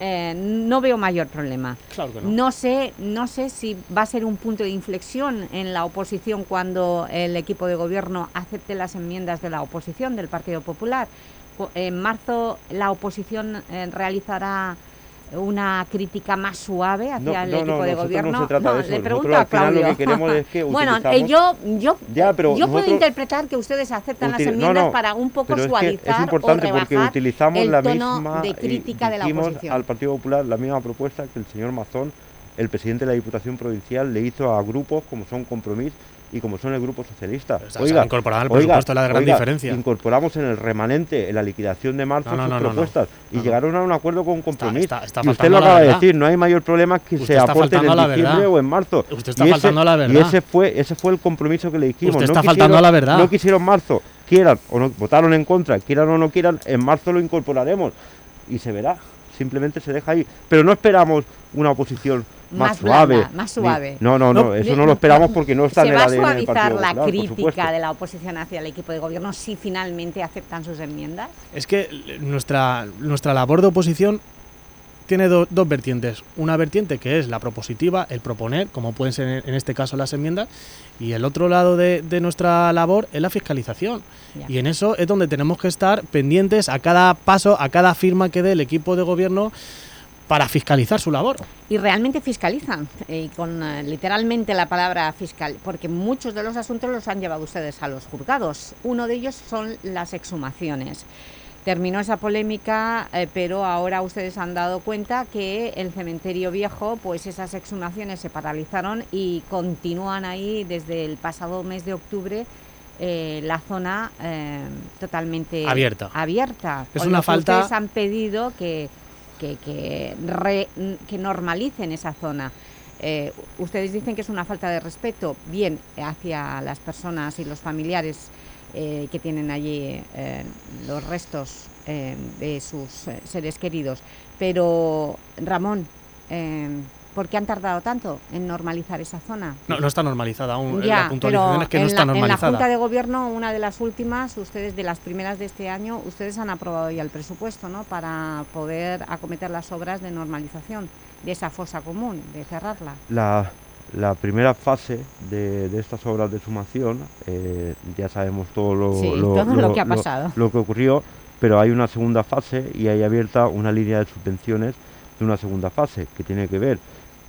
Eh, no veo mayor problema. Claro que no. No sé, no sé si va a ser un punto de inflexión en la oposición cuando el equipo de gobierno acepte las enmiendas de la oposición, del Partido Popular. En marzo la oposición eh, realizará una crítica más suave hacia No, el no, equipo no, de nosotros gobierno. no se trata de eso. le Nosotros pregunto al a final lo Claudio. que queremos es que bueno, eh, yo, yo, Ya, pero yo puedo nosotros- interpretar que ustedes aceptan las enmiendas no, para un poco pero es que suavizar es importante o porque utilizamos la misma de crítica de la oposición. al Partido Popular la misma propuesta que el señor Mazón, el presidente de la Diputación Provincial, le hizo a grupos como son Compromís y como son el Grupo Socialista. Pero se han incorporado al oiga, presupuesto, la gran oiga, diferencia. Incorporamos en el remanente, en la liquidación de marzo, No, no, sus no, propuestas y llegaron a un acuerdo con Compromís. está- está y usted lo acaba de decir, no hay mayor problema que Usted se está aporten faltando a en diciembre o en marzo. Usted está y ese, faltando a la Y verdad. ese fue, ese fue el compromiso que le dijimos. Usted está faltando a la verdad. No quisieron marzo, quieran o no, votaron en contra, quieran o no quieran, en marzo lo incorporaremos y se verá. Simplemente se deja ahí. Pero no esperamos una oposición más, Más suave. blanda, más ni- suave. No, no, no, No, eso no lo esperamos porque no está ¿Se en el va a ADN del suavizar Partido la Popular, crítica de la oposición hacia el equipo de gobierno si finalmente aceptan sus enmiendas? Es que nuestra, nuestra labor de oposición tiene do- dos vertientes. Una vertiente que es la propositiva, el proponer, como pueden ser en, este caso las enmiendas, y el otro lado de, de nuestra labor es la fiscalización. Ya. Y en eso es donde tenemos que estar pendientes a cada paso, a cada firma que dé el equipo de gobierno para fiscalizar su labor. Y realmente fiscalizan, eh, con eh, literalmente la palabra fiscal, porque muchos de los asuntos los han llevado ustedes a los juzgados. Uno de ellos son las exhumaciones. Terminó esa polémica, eh, pero ahora ustedes han dado cuenta que el cementerio viejo, pues esas exhumaciones se paralizaron y continúan ahí desde el pasado mes de octubre eh, la zona eh, totalmente Abierta. abierta. Es una falta- Ustedes han pedido que, que, que re- que normalicen esa zona. Ustedes dicen que es una falta de respeto, bien hacia las personas y los familiares eh, que tienen allí eh, los restos eh, de sus eh, seres queridos. Pero, Ramón, eh, ¿por qué han tardado tanto en normalizar esa zona? No, no está normalizada aún. Ya, la puntualización pero es que no en, está la, en la normalizada. Junta de Gobierno, una de las últimas, ustedes de las primeras de este año, ustedes han aprobado ya el presupuesto, ¿no?, para poder acometer las obras de normalización de esa fosa común, de cerrarla. La, la primera fase de, de estas obras de sumación, eh, ya sabemos todo lo, Sí, todo lo que ha pasado. lo que ocurrió, pero hay una segunda fase y hay abierta una línea de subvenciones de una segunda fase que tiene que ver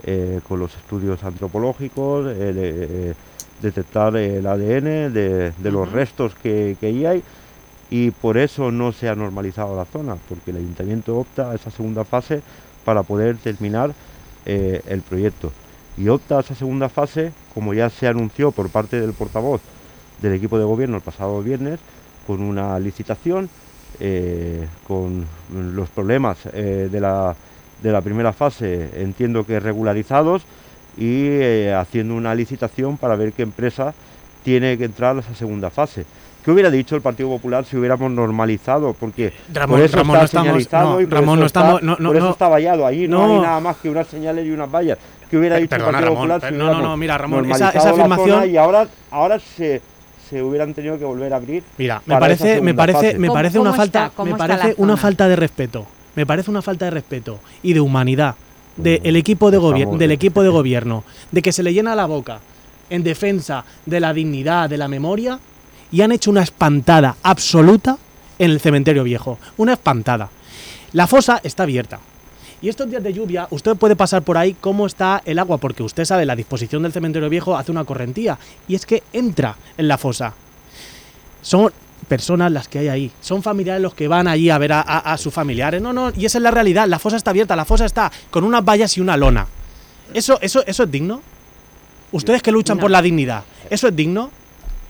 eh, con los estudios antropológicos, eh, de, detectar el ADN de, de los restos que, que ahí hay y por eso no se ha normalizado la zona, porque el ayuntamiento opta a esa segunda fase para poder terminar el proyecto. Y opta a esa segunda fase, como ya se anunció por parte del portavoz del equipo de gobierno el pasado viernes, con una licitación, eh, con los problemas eh, de, la, de la primera fase, entiendo que regularizados, y eh, haciendo una licitación para ver qué empresa tiene que entrar a esa segunda fase. ¿Qué hubiera dicho el Partido Popular si hubiéramos normalizado? Porque Ramón, por eso Ramón, no está estamos- señalizado no, y por Ramón, eso no está, estamos- no, no, por eso está vallado. Ahí no, No. hay nada más que unas señales y unas vallas. ¿Qué hubiera Pe- dicho perdona, el Partido Ramón, Popular si no, no, no, mira, Ramón, esa- afirmación- y ahora, ahora se, se hubieran tenido que volver a abrir Mira, me parece, me parece, fase. me ¿Cómo- parece una falta, está? ¿Cómo me está parece una falta de respeto. Me parece una falta de respeto y de humanidad del equipo de gobierno, del de- equipo de gobierno, de que se le llena la boca en defensa de la dignidad, de la memoria y han hecho una espantada absoluta en el cementerio viejo, una espantada. La fosa está abierta. Y estos días de lluvia, usted puede pasar por ahí cómo está el agua, porque usted sabe, la disposición del cementerio viejo hace una correntía, y es que entra en la fosa. Son personas las que hay ahí, son familiares los que van allí a ver a, a- a sus familiares. No, no, y esa es la realidad, la fosa está abierta, la fosa está con unas vallas y una lona. ¿Eso, eso, eso es digno? Ustedes que luchan No. por la dignidad, ¿eso es digno?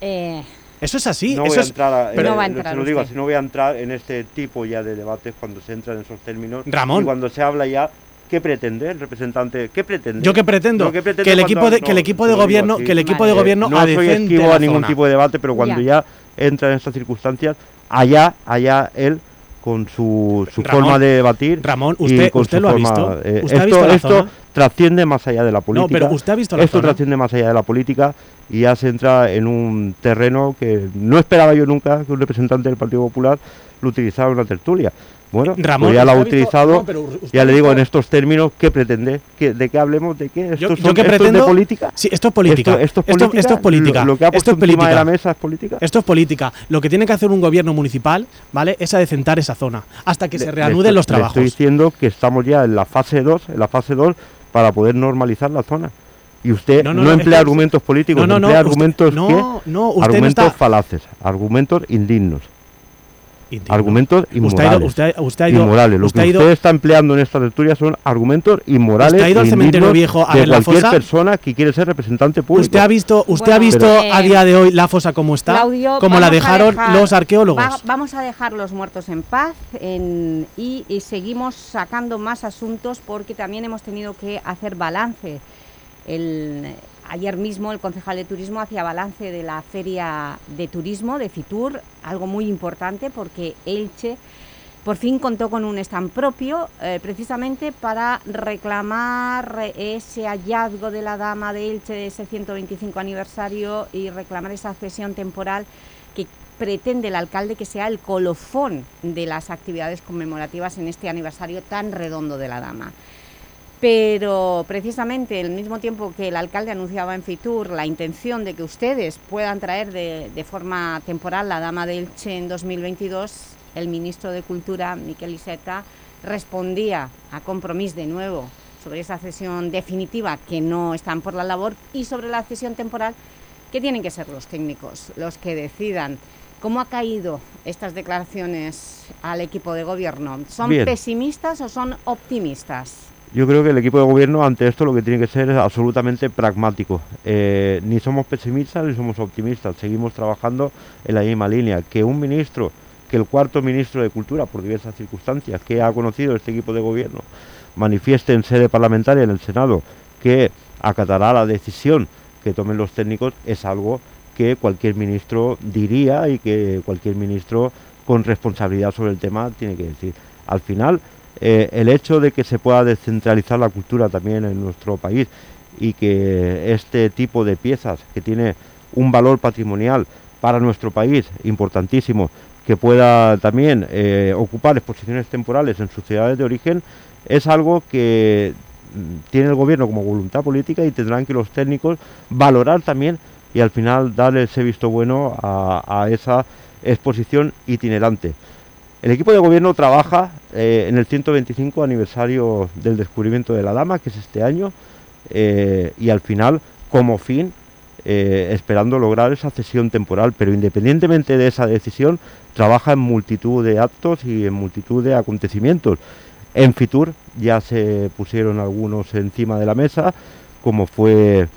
Eh, Eso es así, no eso voy a entrar a- pero- No va a eh, entrar se lo digo usted. así, no voy a entrar en este tipo ya de debates cuando se entra en esos términos Ramón. y cuando se habla ya ¿qué pretende el representante? ¿Qué pretende? Yo que pretendo pretendo que el equipo de, que el no, equipo de gobierno, que el equipo Vale. de gobierno no soy esquivo a ningún zona. tipo de debate, pero cuando Ya. ya entra en estas circunstancias, allá, allá él con su, su Ramón, forma de debatir. Ramón, usted, con usted su lo ha forma, visto. eh, ¿Usted ha esto visto la esto zona? trasciende más allá de la No, política. pero usted ha visto la esto zona. trasciende más allá de la política y ya se entra en un terreno que no esperaba yo nunca que un representante del Partido Popular lo utilizara en una tertulia. Bueno, Ramón, pues ya lo ha ¿usted ha visto- utilizado. no, pero usted ya le digo en estos términos qué pretende, ¿Qué- de qué hablemos, de qué. Yo- Estos yo son- que esto es de política. Sí, esto es política. Esto, esto es Esto- política. esto es política. Lo, lo que ha Esto puesto es encima de la mesa es política. Esto es política. Lo que tiene que hacer un gobierno municipal, ¿vale? Es adecentar esa zona hasta que Le- se reanuden estoy- los trabajos. estoy diciendo que estamos ya en la fase 2, en la fase 2 para poder normalizar la zona. Y usted No, no, no, no, emplea es- argumentos políticos, No, emplea usted- argumentos argumentos está- falaces, argumentos indignos, Indigno. argumentos Usted ha ido- inmorales. usted, usted ha ido, inmorales. Lo usted que ha ido- usted está empleando en esta tertulia son argumentos inmorales ¿Usted ha ido al cementerio viejo a de ver la cualquier fosa? persona que quiere ser representante público. usted ha visto, usted Bueno, ha visto pero- a día de hoy la fosa como está, Claudio, como la dejaron dejar- los arqueólogos. va- vamos a dejar los muertos en paz en- y, y seguimos sacando más asuntos porque también hemos tenido que hacer balance. El, ayer mismo el concejal de turismo hacía balance de la feria de turismo de Fitur, algo muy importante porque Elche por fin contó con un stand propio, eh, precisamente para reclamar ese hallazgo de la Dama de Elche de ese 125 aniversario y reclamar esa cesión temporal que pretende el alcalde que sea el colofón de las actividades conmemorativas en este aniversario tan redondo de la Dama. Pero precisamente al mismo tiempo que el alcalde anunciaba en Fitur la intención de que ustedes puedan traer de, de forma temporal la Dama de Elche en 2022, el ministro de Cultura, Miquel Iceta, respondía a Compromís de nuevo sobre esa cesión definitiva que no están por la labor y sobre la cesión temporal que tienen que ser los técnicos los que decidan. ¿Cómo ha caído estas declaraciones al equipo de gobierno? ¿Son Bien. pesimistas o son optimistas? Yo creo que el equipo de gobierno ante esto lo que tiene que ser es absolutamente pragmático. Eh, ni somos pesimistas ni somos optimistas. Seguimos trabajando en la misma línea. Que un ministro, que el cuarto ministro de Cultura, por diversas circunstancias, que ha conocido este equipo de gobierno, manifieste en sede parlamentaria en el Senado que acatará la decisión que tomen los técnicos es algo que cualquier ministro diría y que cualquier ministro con responsabilidad sobre el tema tiene que decir. Al final, eh, el hecho de que se pueda descentralizar la cultura también en nuestro país y que este tipo de piezas que tiene un valor patrimonial para nuestro país importantísimo, que pueda también eh, ocupar exposiciones temporales en sus ciudades de origen, es algo que mm, tiene el gobierno como voluntad política y tendrán que los técnicos valorar también y al final darle ese visto bueno a esa exposición itinerante. El equipo de gobierno trabaja eh, en el 125 aniversario del descubrimiento de la dama, que es este año, eh, y al final, como fin, eh, esperando lograr esa cesión temporal, pero independientemente de esa decisión, trabaja en multitud de actos y en multitud de acontecimientos. En Fitur ya se pusieron algunos encima de la mesa, como fue,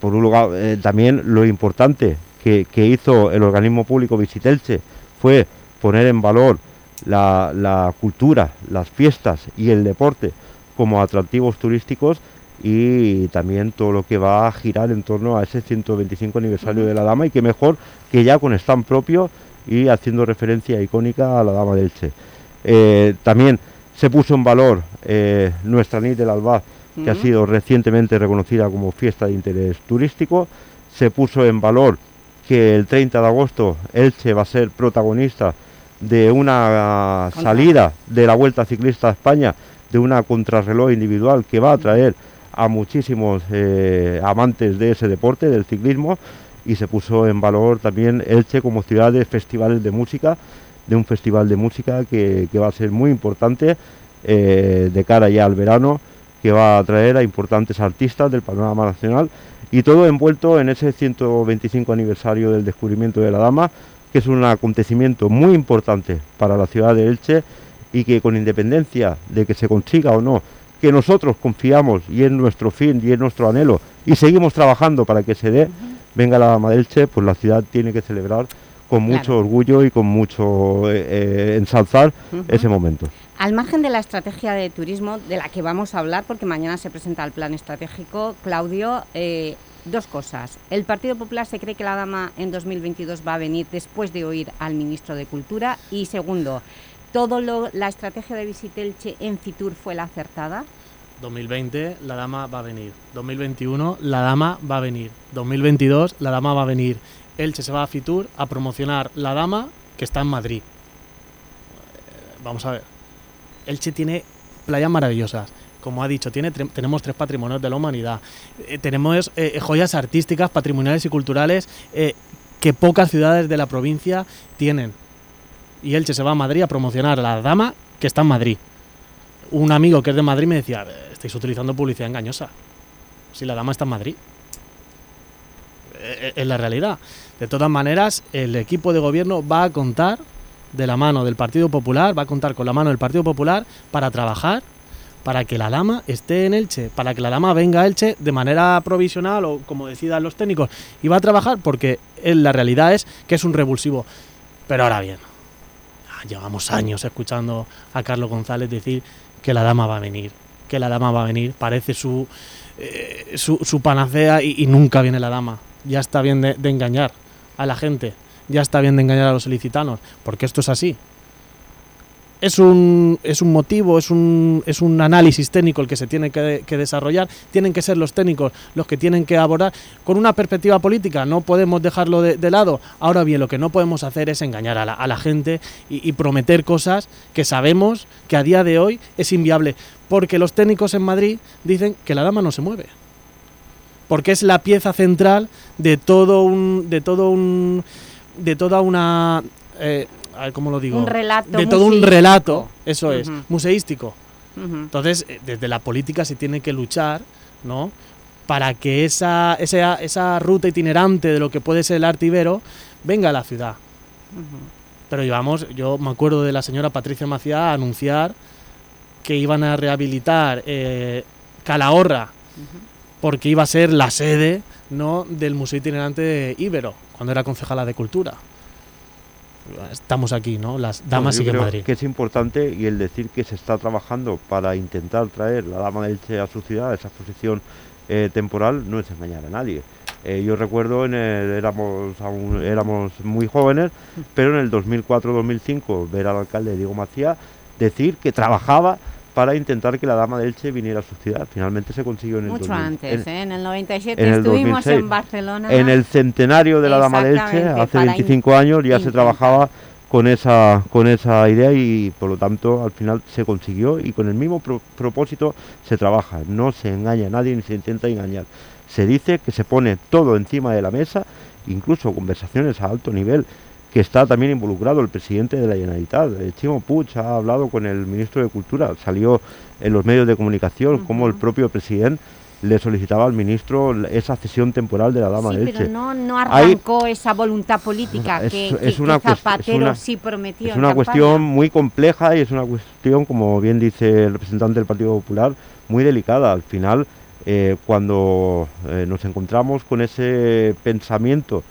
por un lugar, también lo importante que, que hizo el organismo público Visitelche fue poner en valor la, la cultura, las fiestas y el deporte como atractivos turísticos y también todo lo que va a girar en torno a ese 125 aniversario de la dama y que mejor que ya con stand propio y haciendo referencia icónica a la dama del Che. Eh, también se puso en valor eh, nuestra nit del Albaz, que ha sido recientemente reconocida como fiesta de interés turístico. Se puso en valor que el 30 de agosto Elche va a ser protagonista de una salida de la Vuelta Ciclista a España, de una contrarreloj individual que va a atraer a muchísimos eh, amantes de ese deporte, del ciclismo, y se puso en valor también Elche como ciudad de festivales de música, de un festival de música que, que va a ser muy importante eh, de cara ya al verano, que va a atraer a importantes artistas del panorama nacional y todo envuelto en ese 125 aniversario del descubrimiento de la dama, que es un acontecimiento muy importante para la ciudad de Elche y que con independencia de que se consiga o no, que nosotros confiamos y es nuestro fin y es nuestro anhelo y seguimos trabajando para que se dé, venga la dama de Elche, pues la ciudad tiene que celebrar con mucho Claro. orgullo y con mucho eh, eh, ensalzar ese momento. Al margen de la estrategia de turismo, de la que vamos a hablar, porque mañana se presenta el plan estratégico, Claudio, eh, dos cosas. El Partido Popular se cree que la dama en 2022 va a venir después de oír al ministro de Cultura. Y segundo, ¿todo lo, la estrategia de Visitelche en Fitur fue la acertada? 2020 la dama va a venir. 2021 la dama va a venir. 2022 la dama va a venir. Elche se va a Fitur a promocionar la dama que está en Madrid. Eh, Vamos a ver. Elche tiene playas maravillosas. Como ha dicho, tenemos tres patrimonios de la humanidad. Eh, tenemos eh, joyas artísticas, patrimoniales y culturales eh, que pocas ciudades de la provincia tienen. Y Elche se va a Madrid a promocionar a la dama que está en Madrid un amigo que es de Madrid me decía, "Eh, estáis utilizando publicidad engañosa. Si la dama está en Madrid. Eh, eh, Es la realidad. De todas maneras, el equipo de gobierno va a contar de la mano del Partido Popular, va a contar con la mano del Partido Popular para trabajar para que la dama esté en Elche, para que la dama venga a Elche de manera provisional o como decidan los técnicos. Y va a trabajar porque la realidad es que es un revulsivo. Pero ahora bien, ah, llevamos años escuchando a Carlos González decir que la dama va a venir, que la dama va a venir, parece su, eh, su, panacea y, nunca viene la dama. Ya está bien de, engañar a la gente, ya está bien de engañar a los solicitanos, porque esto es así. Es un, es un motivo, es un, es un análisis técnico el que se tiene que, desarrollar. Tienen que ser los técnicos los que tienen que abordar con una perspectiva política. No podemos dejarlo de, lado. Ahora bien, lo que no podemos hacer es engañar a la, a la gente y, y prometer cosas que sabemos que a día de hoy es inviable. Porque los técnicos en Madrid dicen que la dama no se mueve. Porque es la pieza central de todo un. de todo un. de toda una. eh, a ver, ¿cómo lo digo? Un relato De todo un relato, eso es, museístico. Entonces, eh, desde la política se tiene que luchar, ¿no? Para que esa, esa, esa ruta itinerante de lo que puede ser el arte ibero venga a la ciudad. Pero llevamos, yo me acuerdo de la señora Patricia Macía anunciar que iban a rehabilitar eh, Calahorra porque iba a ser la sede ¿no? del Museo Itinerante de Ibero, cuando era concejala de Cultura. Estamos aquí, ¿no? Las damas yo siguen creo Madrid. que es importante y el decir que se está trabajando para intentar traer la Dama de Elche a su ciudad, a esa exposición eh, temporal, no es engañar a nadie. Eh, yo recuerdo, en el- éramos, aún, éramos muy jóvenes, pero en el 2004-2005 ver al alcalde Diego Macía decir que trabajaba para intentar que la Dama de Elche viniera a su ciudad. Finalmente se consiguió en el Mucho 2000 antes, en- ¿eh? en el 97 en el estuvimos 2006. en Barcelona. En el centenario de la Dama de Elche, hace para in- 25 años, ya se trabajaba con esa, con esa idea y por lo tanto al final se consiguió y con el mismo pro- propósito se trabaja. No se engaña a nadie ni se intenta engañar. Se dice que se pone todo encima de la mesa, incluso conversaciones a alto nivel, que está también involucrado el presidente de la Generalitat. Eh, Chimo Puig ha hablado con el ministro de Cultura, salió en los medios de comunicación como el propio presidente le solicitaba al ministro esa cesión temporal de la Dama Sí, de Elche. pero no, no Hay- arrancó esa voluntad política Es- que, es que- una que cuest- es Zapatero una- sí prometió. Es una cuestión muy compleja y es una cuestión, como bien dice el representante del Partido Popular, muy delicada. Al final, eh, cuando eh, nos encontramos con ese pensamiento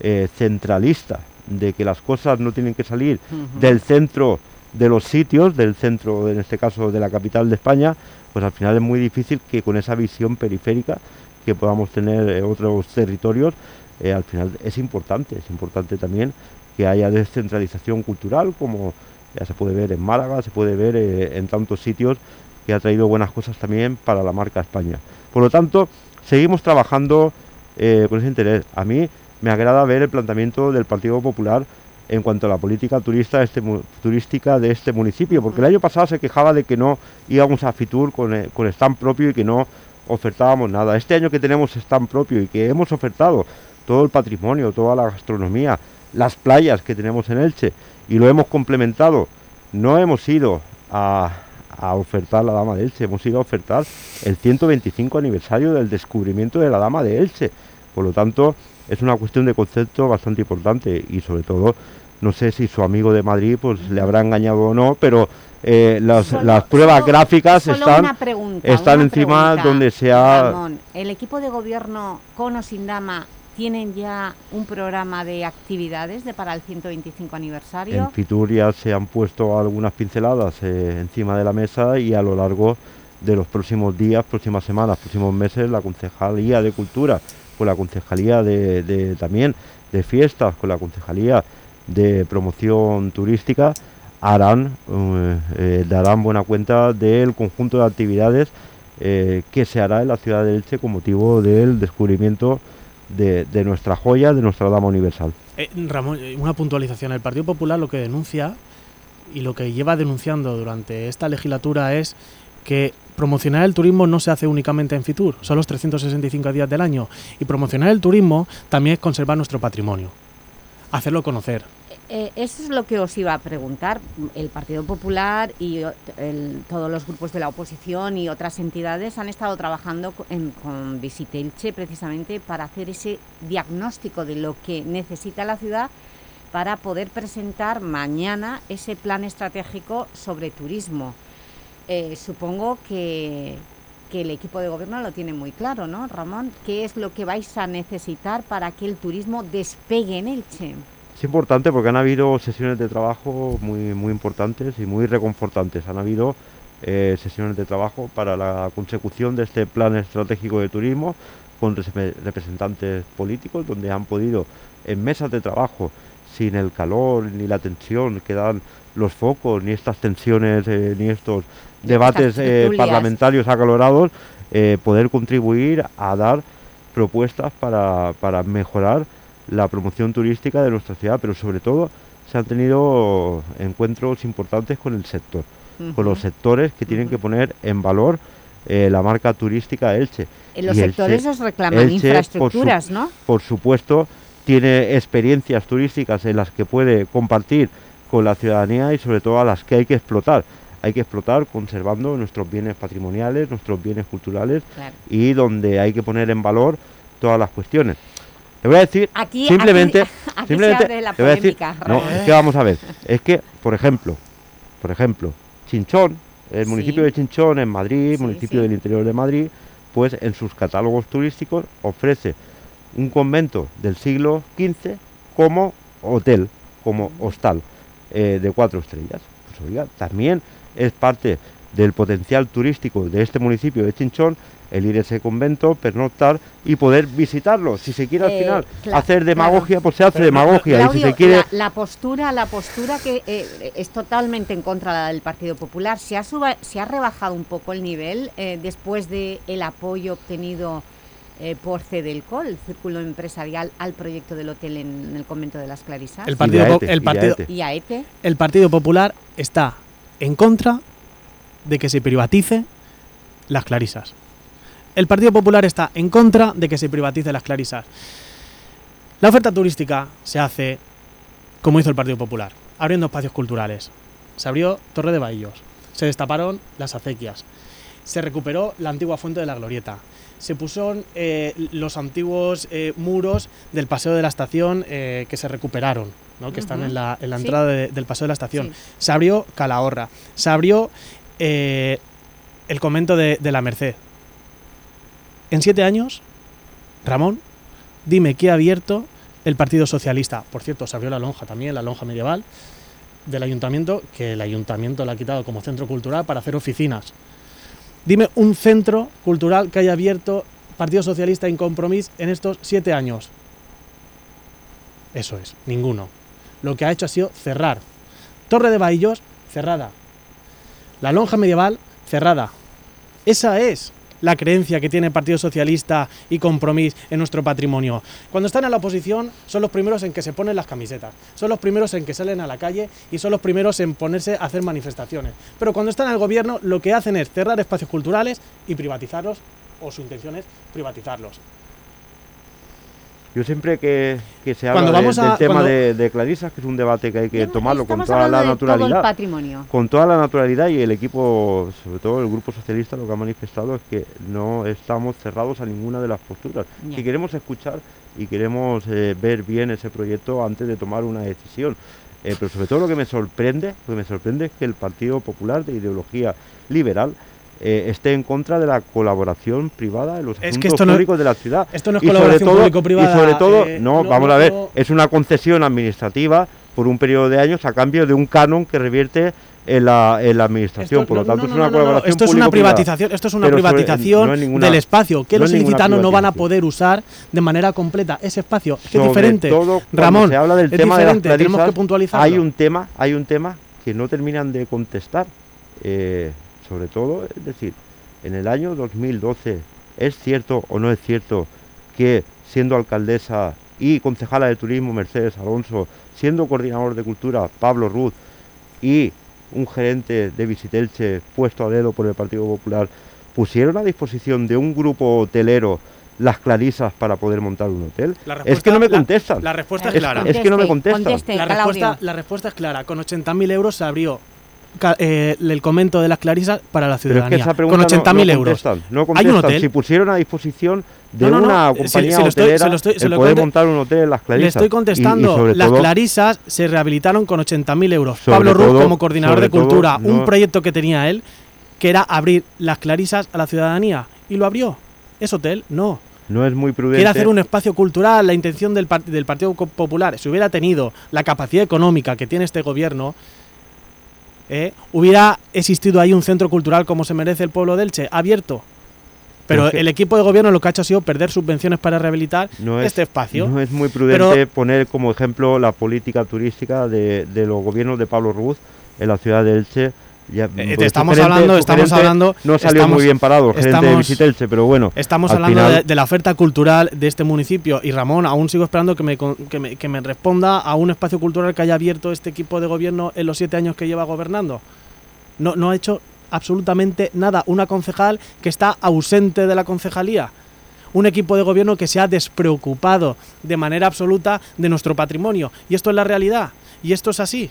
eh, centralista de que las cosas no tienen que salir del centro de los sitios, del centro, en este caso de la capital de España, pues al final es muy difícil que con esa visión periférica que podamos tener eh, otros territorios, eh, al final es importante, es importante también que haya descentralización cultural, como ya se puede ver en Málaga, se puede ver eh, en tantos sitios que ha traído buenas cosas también para la marca España. Por lo tanto, seguimos trabajando eh, con ese interés. A mí me agrada ver el planteamiento del Partido Popular en cuanto a la política turista este turística de este municipio, porque el año pasado se quejaba de que no íbamos a Fitur con, eh, con stand propio y que no ofertábamos nada. Este año que tenemos stand propio y que hemos ofertado todo el patrimonio, toda la gastronomía, las playas que tenemos en Elche y lo hemos complementado, no hemos ido a, a ofertar la Dama de Elche, hemos ido a ofertar el 125 aniversario del descubrimiento de la Dama de Elche. Por lo tanto, es una cuestión de concepto bastante importante y sobre todo, no sé si su amigo de Madrid pues le habrá engañado o no, pero eh, las, Solo- las pruebas solo- gráficas solo están, pregunta, están encima pregunta, donde se ha... Ramón, ¿el equipo de gobierno con o sin dama tienen ya un programa de actividades de para el 125 aniversario? En Fitur ya se han puesto algunas pinceladas eh, encima de la mesa y a lo largo de los próximos días, próximas semanas, próximos meses, la Concejalía de Cultura, con la Concejalía de, también de Fiestas, con la Concejalía de Promoción Turística, harán, eh, eh, darán buena cuenta del conjunto de actividades eh, que se hará en la ciudad de Elche con motivo del descubrimiento de, nuestra joya, de nuestra Dama Universal. Ramón, una puntualización. El Partido Popular lo que denuncia y lo que lleva denunciando durante esta legislatura es que promocionar el turismo no se hace únicamente en Fitur, son los 365 días del año. Y promocionar el turismo también es conservar nuestro patrimonio, hacerlo conocer. Eh, eso es lo que os iba a preguntar. El Partido Popular y el- todos los grupos de la oposición y otras entidades han estado trabajando en- con Visitelche precisamente para hacer ese diagnóstico de lo que necesita la ciudad para poder presentar mañana ese plan estratégico sobre turismo. Eh, supongo que, que el equipo de gobierno lo tiene muy claro, ¿no, Ramón? ¿Qué es lo que vais a necesitar para que el turismo despegue en Elche? Es importante porque han habido sesiones de trabajo muy, muy importantes y muy reconfortantes. Han habido eh, sesiones de trabajo para la consecución de este plan estratégico de turismo con res- representantes políticos donde han podido en mesas de trabajo sin el calor ni la tensión que dan los focos ni estas tensiones eh, ni estos debates eh, parlamentarios acalorados eh, poder contribuir a dar propuestas para, para mejorar la promoción turística de nuestra ciudad, pero sobre todo se han tenido encuentros importantes con el sector, con los sectores que tienen que poner en valor eh, la marca turística Elche. Eh, los Y sectores os reclaman infraestructuras, por ¿no? Por supuesto, tiene experiencias turísticas en las que puede compartir con la ciudadanía y sobre todo a las que hay que explotar. Hay que explotar conservando nuestros bienes patrimoniales, nuestros bienes culturales Claro. y donde hay que poner en valor todas las cuestiones. Le voy a decir Aquí- simplemente, aquí- aquí se simplemente abre la le voy a decir, polémica, no, es que vamos a ver, es que, por ejemplo, por ejemplo, Chinchón, el Sí. municipio de Chinchón en Madrid, Sí, municipio sí. del interior de Madrid, pues en sus catálogos turísticos ofrece un convento del siglo XV como hotel, como hostal eh, de cuatro estrellas. Pues oiga, también es parte del potencial turístico de este municipio de Chinchón el ir a ese convento, pernoctar y poder visitarlo. Si se quiere al Eh, final hacer demagogia, claro. pues se hace Pero, demagogia. y si Claudio, se quiere... la, la postura, la postura que eh, es totalmente en contra del Partido Popular, ¿se ha, suba- se ha rebajado un poco el nivel eh, después del el apoyo obtenido eh, por CEDELCO, el Círculo Empresarial, al proyecto del hotel en, el convento de las Clarisas? El Partido, Aete, el partido, Aete. ¿Y a ETE? el Partido Popular está en contra de que se privatice las clarisas. El Partido Popular está en contra de que se privatice las clarisas. La oferta turística se hace como hizo el Partido Popular, abriendo espacios culturales. Se abrió Torre de Bahillos, se destaparon las acequias, se recuperó la antigua fuente de la Glorieta, se pusieron eh, los antiguos eh, muros del Paseo de la Estación eh, que se recuperaron, ¿no? que están en la, en la Sí. entrada de- del Paseo de la Estación. Sí. Se abrió Calahorra, se abrió el convento de, de la Merced. En siete años, Ramón, dime qué ha abierto el Partido Socialista. Por cierto, se abrió la lonja también, la lonja medieval del ayuntamiento, que el ayuntamiento la ha quitado como centro cultural para hacer oficinas. Dime un centro cultural que haya abierto Partido Socialista en compromiso en estos siete años. Eso es, ninguno. Lo que ha hecho ha sido cerrar. Torre de Bahillos, cerrada. La lonja medieval, cerrada. Esa es la creencia que tiene el Partido Socialista y Compromís en nuestro patrimonio. Cuando están en la oposición son los primeros en que se ponen las camisetas, son los primeros en que salen a la calle y son los primeros en ponerse a hacer manifestaciones. Pero cuando están en el gobierno lo que hacen es cerrar espacios culturales y privatizarlos, o su intención es privatizarlos. Yo siempre que, que se habla de- del a- tema cuando- de, de Clarisas, que es un debate que hay que No, tomarlo con toda la todo el naturalidad, patrimonio. con toda la naturalidad y el equipo, sobre todo el grupo socialista, lo que ha manifestado es que no estamos cerrados a ninguna de las posturas. Que queremos escuchar y queremos eh, ver bien ese proyecto antes de tomar una decisión. Eh, pero sobre todo lo que me sorprende, lo que me sorprende es que el Partido Popular de ideología liberal eh, esté en contra de la colaboración privada en los que asuntos esto no- públicos de la ciudad. esto no es y colaboración público-privada, Y sobre todo, eh, no, no, vamos no, a ver, es una concesión administrativa por un periodo de años a cambio de un canon que revierte en la, en la administración. Esto- por lo tanto, es una colaboración Esto es una privatización, esto es una sobre- privatización es ninguna- del espacio que los es ilicitanos no van a poder usar de manera completa ese espacio. Es que es diferente. todo Ramón, se habla del es tema de las diferente, tenemos que puntualizarlo. Hay un tema, hay un tema que no terminan de contestar. eh, sobre todo, es decir, en el año 2012, ¿es cierto o no es cierto que siendo alcaldesa y concejala de turismo Mercedes Alonso, siendo coordinador de cultura Pablo Ruz y un gerente de Visitelche puesto a dedo por el Partido Popular, pusieron a disposición de un grupo hotelero las clarisas para poder montar un hotel? Es que no me contestan. La respuesta es Es- clara. es que no me contestan. conteste, La respuesta, la respuesta es clara. Con 80.000 euros se abrió eh, el convento de las Clarisas para la es ciudadanía. que Con no- 80.000 no, euros. contestan, Hay un hotel. Si pusieron a disposición de No, una compañía se hotelera se lo estoy- se el lo poder conte- montar un hotel en las clarisas. Le estoy Y- y contestando. las todo- Clarisas se rehabilitaron con 80.000 euros. Pablo Ruz, como coordinador de cultura, todo, un proyecto que tenía él, que era abrir las Clarisas a la ciudadanía. Y lo abrió. ¿Es hotel? No. No es muy prudente. Quiere hacer un espacio cultural, la intención del, par- del Partido Popular, si hubiera tenido la capacidad económica que tiene este gobierno, eh, hubiera existido ahí un centro cultural como se merece el pueblo de Elche, abierto. Pero el equipo de gobierno lo que ha hecho ha sido perder subvenciones para rehabilitar no es, este espacio. No es muy prudente poner como ejemplo la política turística de, de los gobiernos de Pablo Ruz en la ciudad de Elche. Ya, su estamos hablando- estamos hablando- No salió estamos- muy bien parado, el gerente de estamos- Visitelche, pero bueno. Estamos hablando final- de, de la oferta cultural de este municipio y Ramón, aún sigo esperando que me, que, me, que me responda a un espacio cultural que haya abierto este equipo de gobierno en los siete años que lleva gobernando. No, no ha hecho absolutamente nada. Una concejal que está ausente de la concejalía. Un equipo de gobierno que se ha despreocupado de manera absoluta de nuestro patrimonio. Y esto es la realidad. Y esto es así.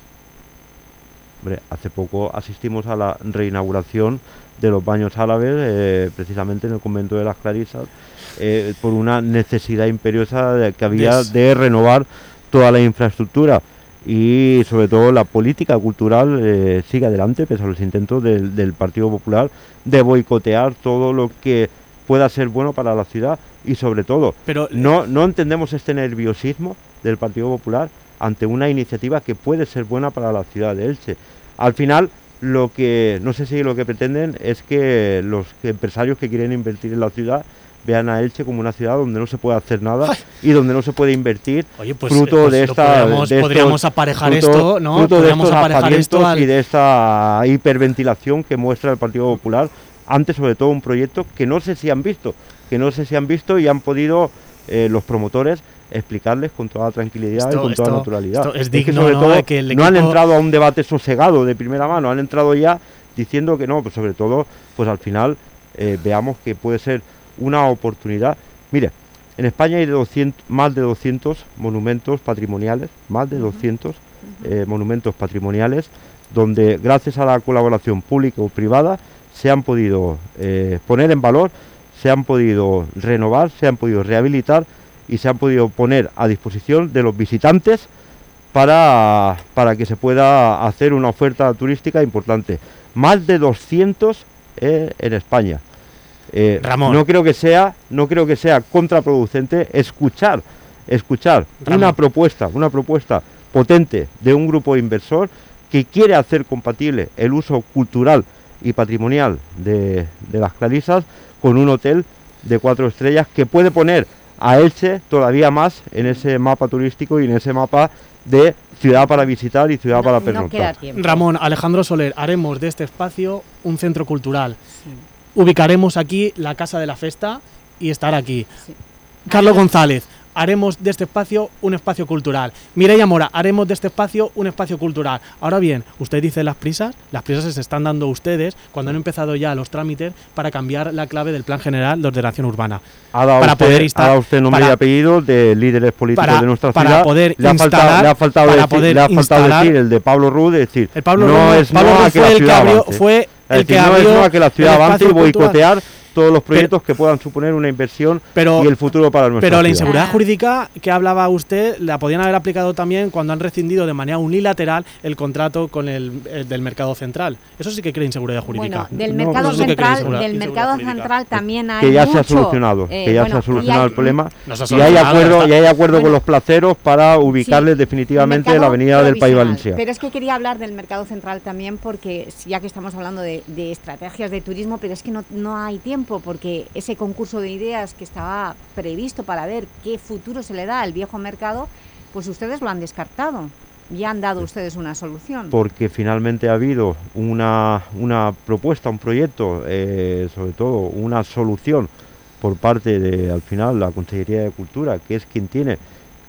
Hombre, hace poco asistimos a la reinauguración de los baños árabes, eh, precisamente en el convento de las Clarisas, eh, por una necesidad imperiosa de- que había de renovar toda la infraestructura y sobre todo la política cultural eh, sigue adelante pese a los intentos del, del Partido Popular de boicotear todo lo que pueda ser bueno para la ciudad y sobre todo Pero, no, no entendemos este nerviosismo del Partido Popular ante una iniciativa que puede ser buena para la ciudad de Elche. Al final, lo que no sé si lo que pretenden es que los empresarios que quieren invertir en la ciudad vean a Elche como una ciudad donde no se puede hacer nada y donde no se puede invertir Oye, pues, fruto pues de esta podríamos- de estos- podríamos aparejar fruto- esto, ¿no? de Podríamos estos aparejar esto al- y de esta hiperventilación que muestra el Partido Popular ante sobre todo un proyecto que no sé si han visto que no sé si han visto y han podido eh, los promotores explicarles con toda tranquilidad Esto- y con toda esto- naturalidad. esto es que digno, sobre ¿no? todo que el no han entrado a un debate sosegado de primera mano han entrado ya diciendo que no pues sobre todo pues al final eh, veamos que puede ser una oportunidad. Mire en España hay de 200, más de 200 monumentos patrimoniales, más de 200 eh, monumentos patrimoniales, donde gracias a la colaboración pública o privada se han podido eh, poner en valor, se han podido renovar, se han podido rehabilitar y se han podido poner a disposición de los visitantes para, para que se pueda hacer una oferta turística importante. Más de 200 eh, en España. Eh, Ramón. No creo que sea, no creo que sea contraproducente escuchar, escuchar Ramón. una propuesta, una propuesta potente de un grupo inversor que quiere hacer compatible el uso cultural y patrimonial de, de las Clarisas con un hotel de cuatro estrellas que puede poner a Elche todavía más en ese mapa turístico y en ese mapa de ciudad para visitar y ciudad para no pernoctar. Ramón, Alejandro Soler, haremos de este espacio un centro cultural. Ubicaremos aquí la Casa de la Festa y estará aquí. Sí. Carlos González, haremos de este espacio un espacio cultural. Mireia Mora, haremos de este espacio un espacio cultural. Ahora bien, usted dice las prisas, las prisas se están dando ustedes cuando han empezado ya los trámites para cambiar la clave del Plan General de Ordenación Urbana. Ha dado, para usted, poder ha instar- dado usted nombre y apellido de líderes políticos para- de nuestra para ciudad. poder le, ha faltado, instalar- le ha faltado, para decir- poder le ha faltado instalar- decir el de Pablo Ruz, decir, El Pablo no es Pablo no que fue la el que abrió- fue el que no es no a que la ciudad avance y espacio cultural. Todos los proyectos que puedan suponer una inversión Pero- y el futuro para nuestra Pero la inseguridad jurídica que hablaba usted la podían haber aplicado también cuando han rescindido de manera unilateral el contrato con el, el del mercado central. Eso sí que crea inseguridad jurídica. Bueno, del No, mercado central, inseguridad- del inseguridad mercado jurídica. central también hay que ya se ha solucionado, eh, que ya bueno, se ha solucionado hay- el problema y hay acuerdo, y hay acuerdo Bueno. con los placeros para ubicarles definitivamente la avenida del País. Valenciano. Pero es que quería hablar del mercado central también porque ya que estamos hablando de, de estrategias de turismo, pero es que no, no hay tiempo porque ese concurso de ideas que estaba previsto para ver qué futuro se le da al viejo mercado, pues ustedes lo han descartado. Ya han dado ustedes una solución. porque finalmente ha habido una, una propuesta, un proyecto, eh, sobre todo una solución por parte de, al final, la Consejería de Cultura, que es quien tiene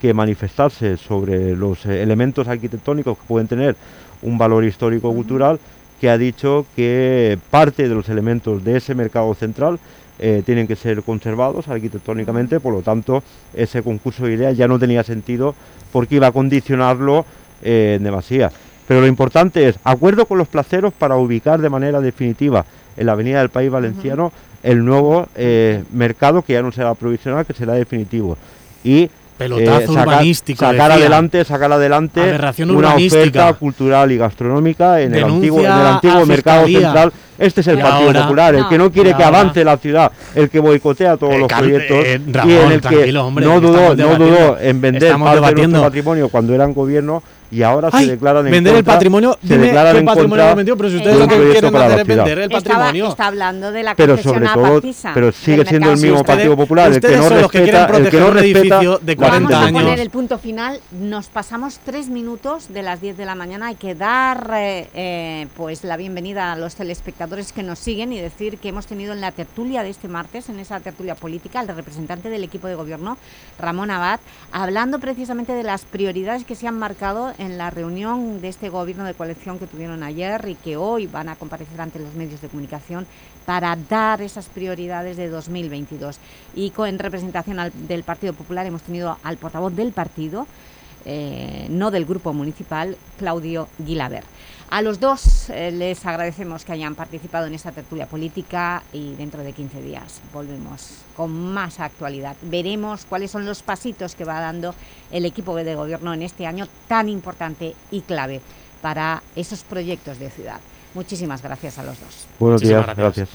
que manifestarse sobre los eh, elementos arquitectónicos que pueden tener un valor histórico-cultural, que ha dicho que parte de los elementos de ese mercado central eh, tienen que ser conservados arquitectónicamente, por lo tanto, ese concurso de ideas ya no tenía sentido porque iba a condicionarlo eh, en demasía. Pero lo importante es acuerdo con los placeros para ubicar de manera definitiva en la Avenida del País Valenciano el nuevo eh, mercado que ya no será provisional, que será definitivo. Y Pelotazo sacar- urbanístico, sacar decía. adelante, sacar adelante Aberración una oferta cultural y gastronómica en el Denuncia antiguo, en el antiguo mercado Fiscalía. central. Este es el Y Partido ahora- Popular, el No. que no quiere Y que avance la ciudad, el que boicotea todos Eh, los proyectos eh, y Ramón, en el que hombre, no dudó, no dudó en vender parte de nuestro patrimonio cuando eran gobierno y ahora Ay, se declaran en vender el contra- patrimonio, se dime declaran qué en patrimonio contra han vendido, pero si de ustedes lo que quieren hacer es vender el Estaba- patrimonio. está hablando de la pero sobre a todo, Partisa, pero sigue siendo el mismo central. Partido Popular, el que ustedes no son los que respeta, el que no respeta de la 40 Vamos a sentencia. poner años. el punto final. Nos pasamos tres minutos de las 10 de la mañana. Hay que dar eh, eh, pues la bienvenida a los telespectadores que nos siguen y decir que hemos tenido en la tertulia de este martes, en esa tertulia política, al representante del equipo de gobierno, Ramón Abad, hablando precisamente de las prioridades que se han marcado en la reunión de este gobierno de coalición que tuvieron ayer y que hoy van a comparecer ante los medios de comunicación para dar esas prioridades de 2022. Y en representación del Partido Popular hemos tenido al portavoz del partido, eh, no del Grupo Municipal, Claudio Guilaber. A los dos eh, les agradecemos que hayan participado en esta tertulia política y dentro de 15 días volvemos con más actualidad. Veremos cuáles son los pasitos que va dando el equipo de gobierno en este año tan importante y clave para esos proyectos de ciudad. Muchísimas gracias a los dos. Buenos días, gracias.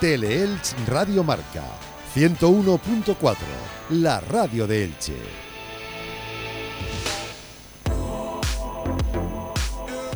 Teleelch Radio Marca 101.4, la radio de Elche.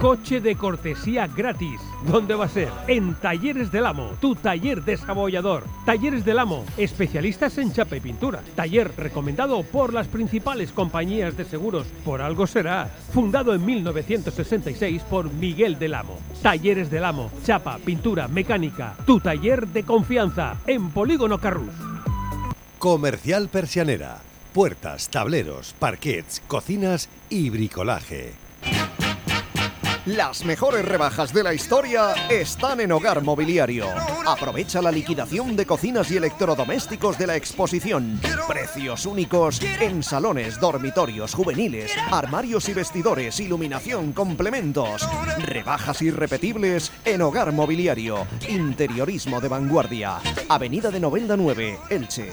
Coche de cortesía gratis. ¿Dónde va a ser? En Talleres del Amo, tu taller desabollador. Talleres del Amo, especialistas en chapa y pintura. Taller recomendado por las principales compañías de seguros. Por algo será. Fundado en 1966 por Miguel del Amo. Talleres del Amo, chapa, pintura, mecánica. Tu taller de confianza en Polígono Carrus. Comercial Persianera. Puertas, tableros, parquets, cocinas y bricolaje. Las mejores rebajas de la historia están en Hogar Mobiliario. Aprovecha la liquidación de cocinas y electrodomésticos de la exposición. Precios únicos en salones, dormitorios, juveniles, armarios y vestidores, iluminación, complementos. Rebajas irrepetibles en Hogar Mobiliario. Interiorismo de vanguardia. Avenida de Novelda 9, Elche.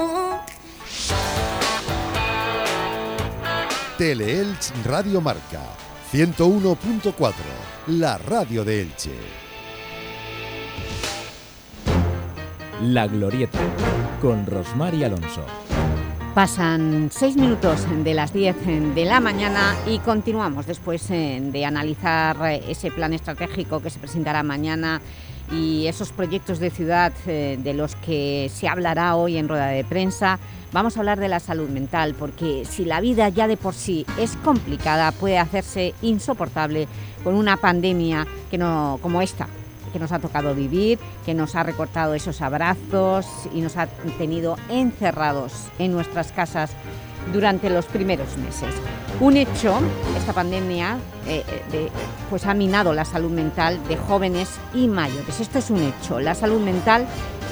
Teleelch Radio Marca 101.4, la radio de Elche. La Glorieta, con Rosmar y Alonso. Pasan seis minutos de las 10 de la mañana y continuamos después eh, de analizar eh, ese plan estratégico que se presentará mañana y esos proyectos de ciudad eh, de los que se hablará hoy en rueda de prensa. Vamos a hablar de la salud mental, porque si la vida ya de por sí es complicada, puede hacerse insoportable con una pandemia que no, como esta, que nos ha tocado vivir, que nos ha recortado esos abrazos y nos ha tenido encerrados en nuestras casas durante los primeros meses. Un hecho, esta pandemia eh, de, pues ha minado la salud mental de jóvenes y mayores. Esto es un hecho. La salud mental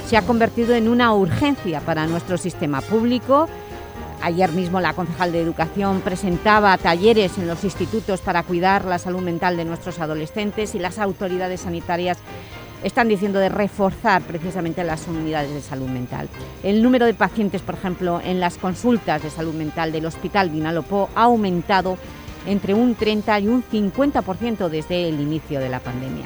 se ha convertido en una urgencia para nuestro sistema público. Ayer mismo la concejal de Educación presentaba talleres en los institutos para cuidar la salud mental de nuestros adolescentes y las autoridades sanitarias están diciendo de reforzar precisamente las unidades de salud mental. El número de pacientes, por ejemplo, en las consultas de salud mental del Hospital Vinalopó ha aumentado entre un 30 y un 50% desde el inicio de la pandemia.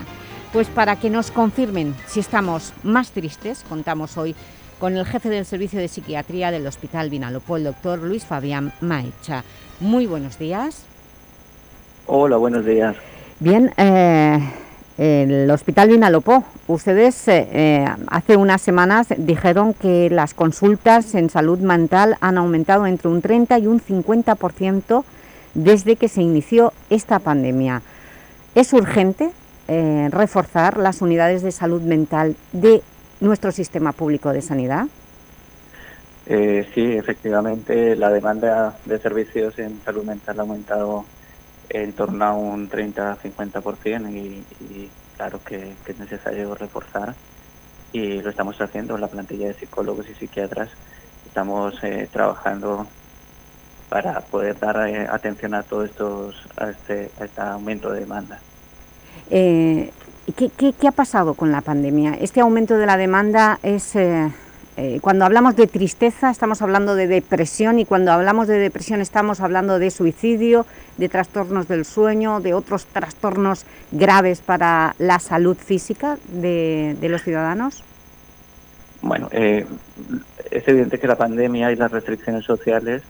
Pues para que nos confirmen si estamos más tristes, contamos hoy con el jefe del Servicio de Psiquiatría del Hospital Vinalopó, el doctor Luis Fabián Maecha. Muy buenos días. Hola, buenos días. Bien, eh, el Hospital Vinalopó, ustedes eh, eh, hace unas semanas dijeron que las consultas en salud mental han aumentado entre un 30 y un 50% desde que se inició esta pandemia. ¿Es urgente eh, reforzar las unidades de salud mental de nuestro sistema público de sanidad? Eh, sí, efectivamente, la demanda de servicios en salud mental ha aumentado en torno a un 30-50% y, y claro que, es necesario reforzar y lo estamos haciendo, la plantilla de psicólogos y psiquiatras estamos eh, trabajando para poder dar eh, atención a todos estos a este, a este aumento de demanda. Eh, ¿qué, qué, qué, ha pasado con la pandemia? Este aumento de la demanda es... Eh, cuando hablamos de tristeza estamos hablando de depresión y cuando hablamos de depresión estamos hablando de suicidio, de trastornos del sueño, de otros trastornos graves para la salud física de, de los ciudadanos. Bueno, eh, es evidente que la pandemia y las restricciones sociales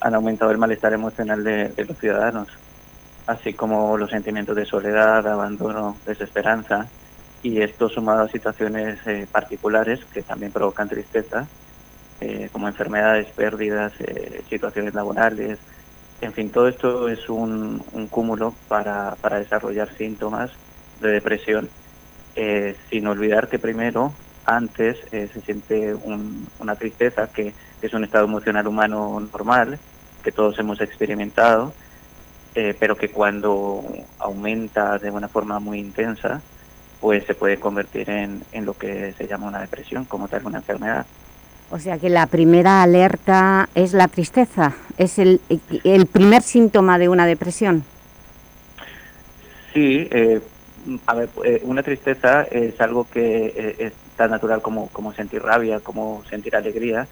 han aumentado el malestar emocional de los ciudadanos, así como los sentimientos de soledad, abandono, desesperanza, y esto sumado a situaciones eh, particulares que también provocan tristeza, eh, como enfermedades, pérdidas, eh, situaciones laborales, en fin, todo esto es un, cúmulo para, para, desarrollar síntomas de depresión, sin olvidar que primero, antes, se siente un, una tristeza que, es un estado emocional humano normal, que todos hemos experimentado, pero que cuando aumenta de una forma muy intensa, pues se puede convertir en, en, lo que se llama una depresión, como tal una enfermedad. O sea que la primera alerta es la tristeza, es el, el primer síntoma de una depresión. Sí, eh, a ver, eh, una tristeza es algo que eh, es tan natural como, como sentir rabia, como sentir alegría,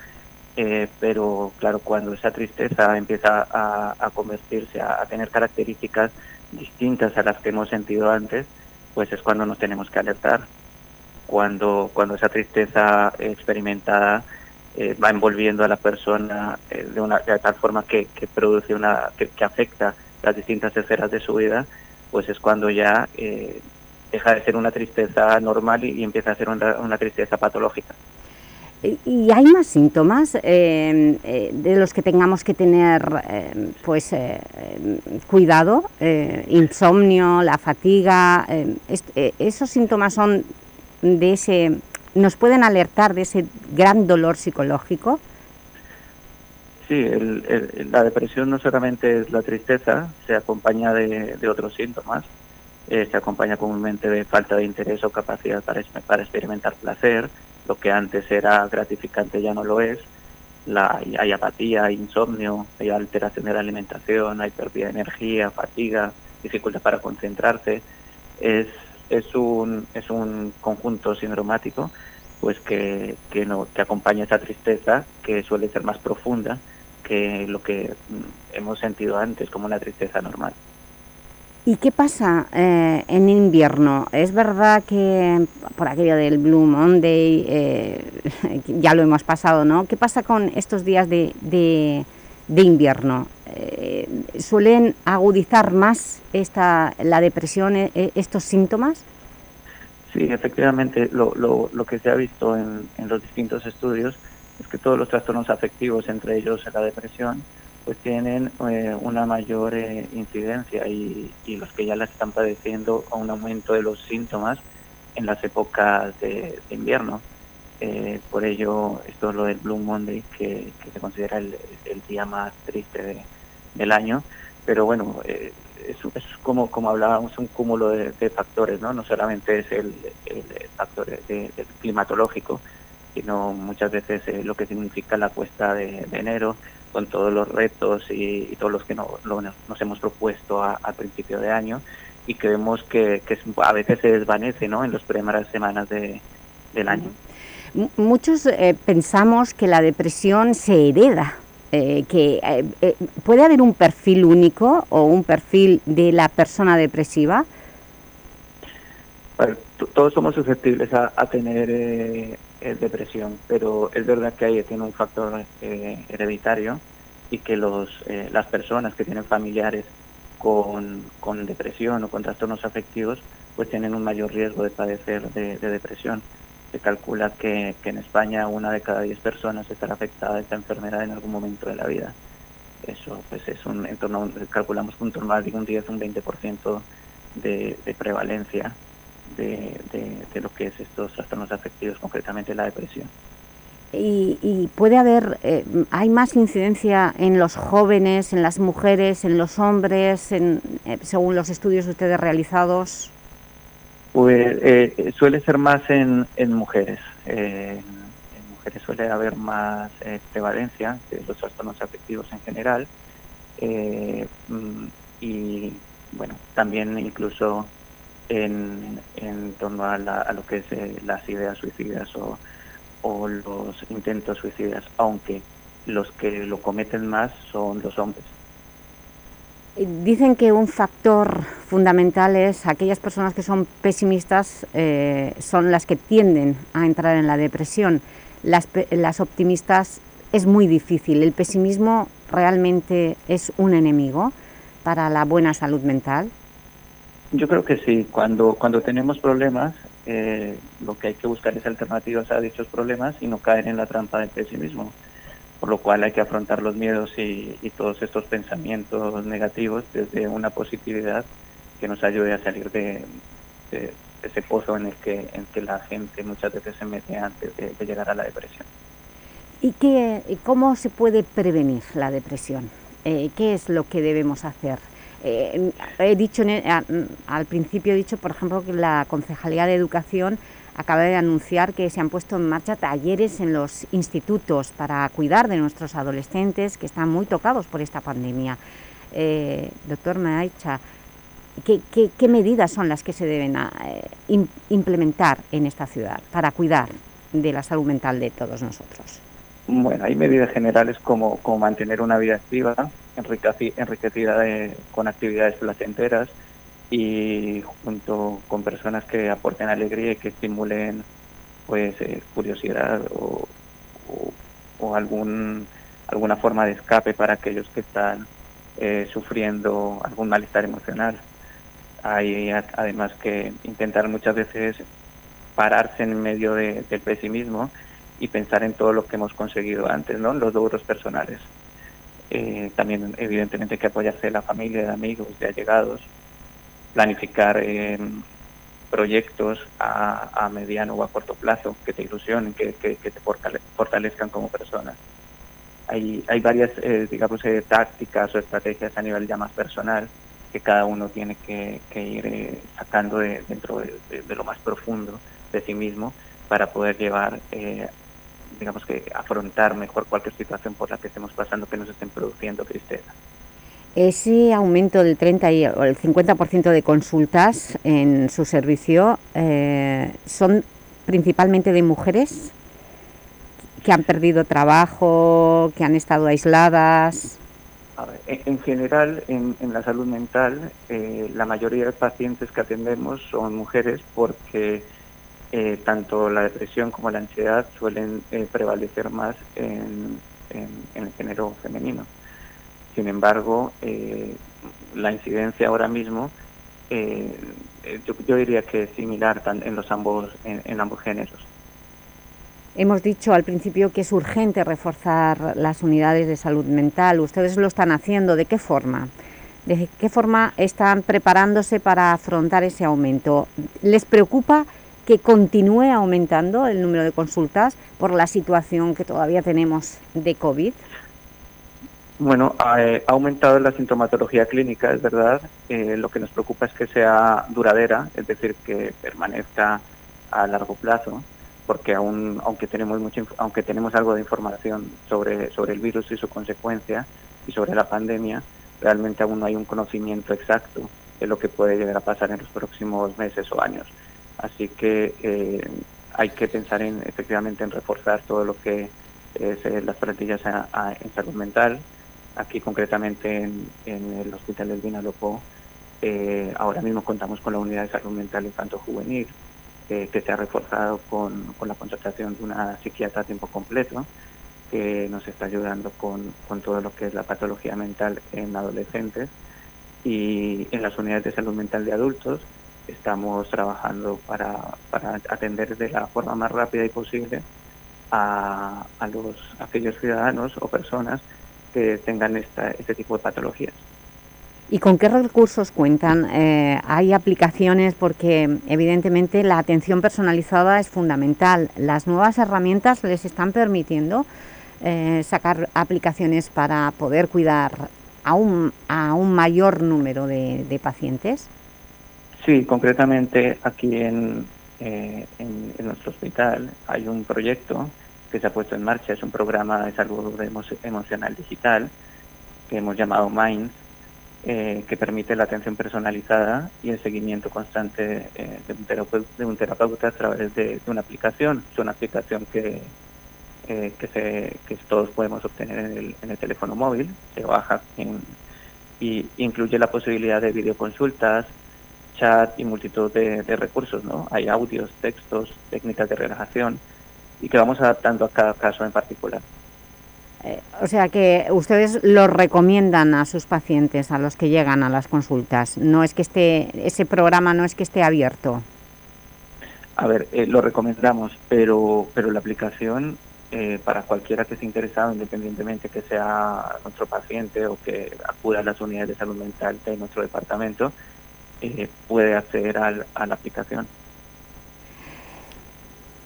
eh, pero claro, cuando esa tristeza empieza a, a convertirse, a, a tener características distintas a las que hemos sentido antes, pues es cuando nos tenemos que alertar. Cuando, cuando esa tristeza experimentada eh, va envolviendo a la persona eh, de, una, tal forma que, que produce una, que, que, afecta las distintas esferas de su vida, pues es cuando ya eh, deja de ser una tristeza normal y, y empieza a ser una, una tristeza patológica. ¿Y hay más síntomas eh, eh, de los que tengamos que tener eh, pues, eh, cuidado? Insomnio, la fatiga, ¿esos síntomas son de ese, nos pueden alertar de ese gran dolor psicológico? Sí, la depresión no solamente es la tristeza, se acompaña de otros síntomas. Se acompaña comúnmente de falta de interés o capacidad para, para experimentar placer, lo que antes era gratificante ya no lo es, hay apatía, hay insomnio, hay alteración de la alimentación, hay pérdida de energía, fatiga, dificultad para concentrarse, es, es, un, es un conjunto sindromático pues que, que, no, que acompaña esa tristeza que suele ser más profunda que lo que hemos sentido antes como una tristeza normal. ¿Y qué pasa eh, en invierno? Es verdad que por aquello del Blue Monday eh, ya lo hemos pasado, ¿no? ¿Qué pasa con estos días de, de, invierno? Eh, ¿Suelen agudizar más esta, la depresión, eh, estos síntomas? Sí, efectivamente, lo, lo, lo que se ha visto en, en los distintos estudios es que todos los trastornos afectivos, entre ellos la depresión, pues tienen eh, una mayor eh, incidencia y, y, los que ya la están padeciendo a un aumento de los síntomas en las épocas de, invierno. Eh, por ello, esto es lo del Blue Monday, que, que se considera el, el, día más triste de, del año, pero bueno, es, es, como, como hablábamos, un cúmulo de, factores, ¿no? No solamente es el, el factor climatológico, sino muchas veces lo que significa la cuesta de enero, con todos los retos y, y todos los que no, lo, nos hemos propuesto a, a, principio de año y que vemos que, que a veces se desvanece ¿no? en las primeras semanas de, del año. Muchos eh, pensamos que la depresión se hereda, eh, que eh, eh puede haber un perfil único o un perfil de la persona depresiva. Bueno, todos somos susceptibles a, a tener eh, depresión, pero es verdad que ahí tiene un factor eh, hereditario y que los, eh, las personas que tienen familiares con, con, depresión o con trastornos afectivos pues tienen un mayor riesgo de padecer de, de depresión. Se calcula que, que, en España una de cada diez personas estará afectada de esta enfermedad en algún momento de la vida. Eso pues es un en torno, calculamos un torno a un 10, un 20% de, de prevalencia de, de, de, lo que es estos trastornos afectivos, concretamente la depresión. Y, y puede haber, eh, hay más incidencia en los jóvenes, en las mujeres, en los hombres, en, eh, según los estudios ustedes realizados. Pues eh, suele ser más en, en mujeres. en mujeres suele haber más prevalencia de los trastornos afectivos en general eh, mm, y bueno, también incluso en, en torno a, lo que es eh, las ideas suicidas o, o los intentos suicidas, aunque los que lo cometen más son los hombres. Eh, dicen que un factor fundamental es aquellas personas que son pesimistas eh, son las que tienden a entrar en la depresión. Las, las optimistas es muy difícil. ¿El pesimismo realmente es un enemigo para la buena salud mental? Yo creo que sí. Cuando, cuando tenemos problemas, eh, lo que hay que buscar es alternativas a dichos problemas y no caer en la trampa del pesimismo por lo cual hay que afrontar los miedos y, todos estos pensamientos negativos desde una positividad que nos ayude a salir de, ese pozo en el que en que la gente muchas veces se mete antes de, llegar a la depresión. ¿Y qué, cómo se puede prevenir la depresión? Eh, ¿Qué es lo que debemos hacer? Eh, he dicho al principio he dicho, por ejemplo, que la Concejalía de Educación acaba de anunciar que se han puesto en marcha talleres en los institutos para cuidar de nuestros adolescentes que están muy tocados por esta pandemia. Eh, doctor Maecha, ¿qué, medidas son las que se deben eh, implementar en esta ciudad para cuidar de la salud mental de todos nosotros? Bueno, hay medidas generales como mantener una vida activa, enriquecida con actividades placenteras, y junto con personas que aporten alegría y que estimulen pues eh, curiosidad o, algún alguna forma de escape para aquellos que están eh, sufriendo algún malestar emocional. Además que intentar muchas veces pararse en medio del pesimismo y pensar en todo lo que hemos conseguido antes, ¿no? los logros personales. Eh, también evidentemente que apoyarse de la familia, de amigos, de allegados, planificar eh, proyectos a, mediano o a corto plazo que te ilusionen, que, te fortalezcan como persona. Hay, hay varias, eh, digamos, eh, tácticas o estrategias a nivel ya más personal que cada uno tiene que, ir sacando de, dentro de, lo más profundo de sí mismo para poder llevar, digamos que afrontar mejor cualquier situación por la que estemos pasando que nos estén produciendo tristeza. Ese aumento del 30 y el 50% de consultas en su servicio eh, son principalmente de mujeres que han perdido trabajo, que han estado aisladas. en, general, en, la salud mental, eh, la mayoría de pacientes que atendemos son mujeres porque eh, tanto la depresión como la ansiedad suelen prevalecer más en el género femenino. Sin embargo, eh, la incidencia ahora mismo, eh, yo, diría que es similar en, los ambos, en, ambos géneros. Hemos dicho al principio que es urgente reforzar las unidades de salud mental. ¿Ustedes lo están haciendo? ¿De qué forma? ¿De qué forma están preparándose para afrontar ese aumento? ¿Les preocupa que continúe aumentando el número de consultas por la situación que todavía tenemos de COVID? Bueno, ha, aumentado la sintomatología clínica, es verdad. Eh, lo que nos preocupa es que sea duradera, es decir, que permanezca a largo plazo, porque aún, aunque tenemos mucho, aunque tenemos algo de información sobre sobre el virus y su consecuencia y sobre la pandemia, realmente aún no hay un conocimiento exacto de lo que puede llegar a pasar en los próximos meses o años. Así que eh, hay que pensar en efectivamente en reforzar todo lo que es eh, las plantillas en salud mental aquí concretamente en, el Hospital del Vinalopó, eh, ahora mismo contamos con la unidad de salud mental infanto juvenil, eh, que se ha reforzado con, la contratación de una psiquiatra a tiempo completo, que nos está ayudando con, todo lo que es la patología mental en adolescentes. Y en las unidades de salud mental de adultos estamos trabajando para, atender de la forma más rápida y posible a, a los, aquellos ciudadanos o personas que tengan esta, este tipo de patologías. ¿Y con qué recursos cuentan? Eh, hay aplicaciones porque evidentemente la atención personalizada es fundamental. ¿Las nuevas herramientas les están permitiendo eh, sacar aplicaciones para poder cuidar a un, a un mayor número de, pacientes? Sí, concretamente aquí en, eh, en, en, nuestro hospital hay un proyecto que se ha puesto en marcha, es un programa de salud emocional digital que hemos llamado Minds, eh, que permite la atención personalizada y el seguimiento constante eh, de, un terapeuta, a través de, una aplicación. Es una aplicación que, que, todos podemos obtener en el, en el teléfono móvil, se baja y incluye la posibilidad de videoconsultas, chat y multitud de, de recursos. ¿no? Hay audios, textos, técnicas de relajación y que vamos adaptando a cada caso en particular. Eh, o sea que ustedes lo recomiendan a sus pacientes, a los que llegan a las consultas. No es que esté, ese programa no es que esté abierto. A ver, eh, lo recomendamos, pero, pero la aplicación eh, para cualquiera que esté interesado, independientemente que sea nuestro paciente o que acuda a las unidades de salud mental de nuestro departamento, puede acceder al, a la aplicación.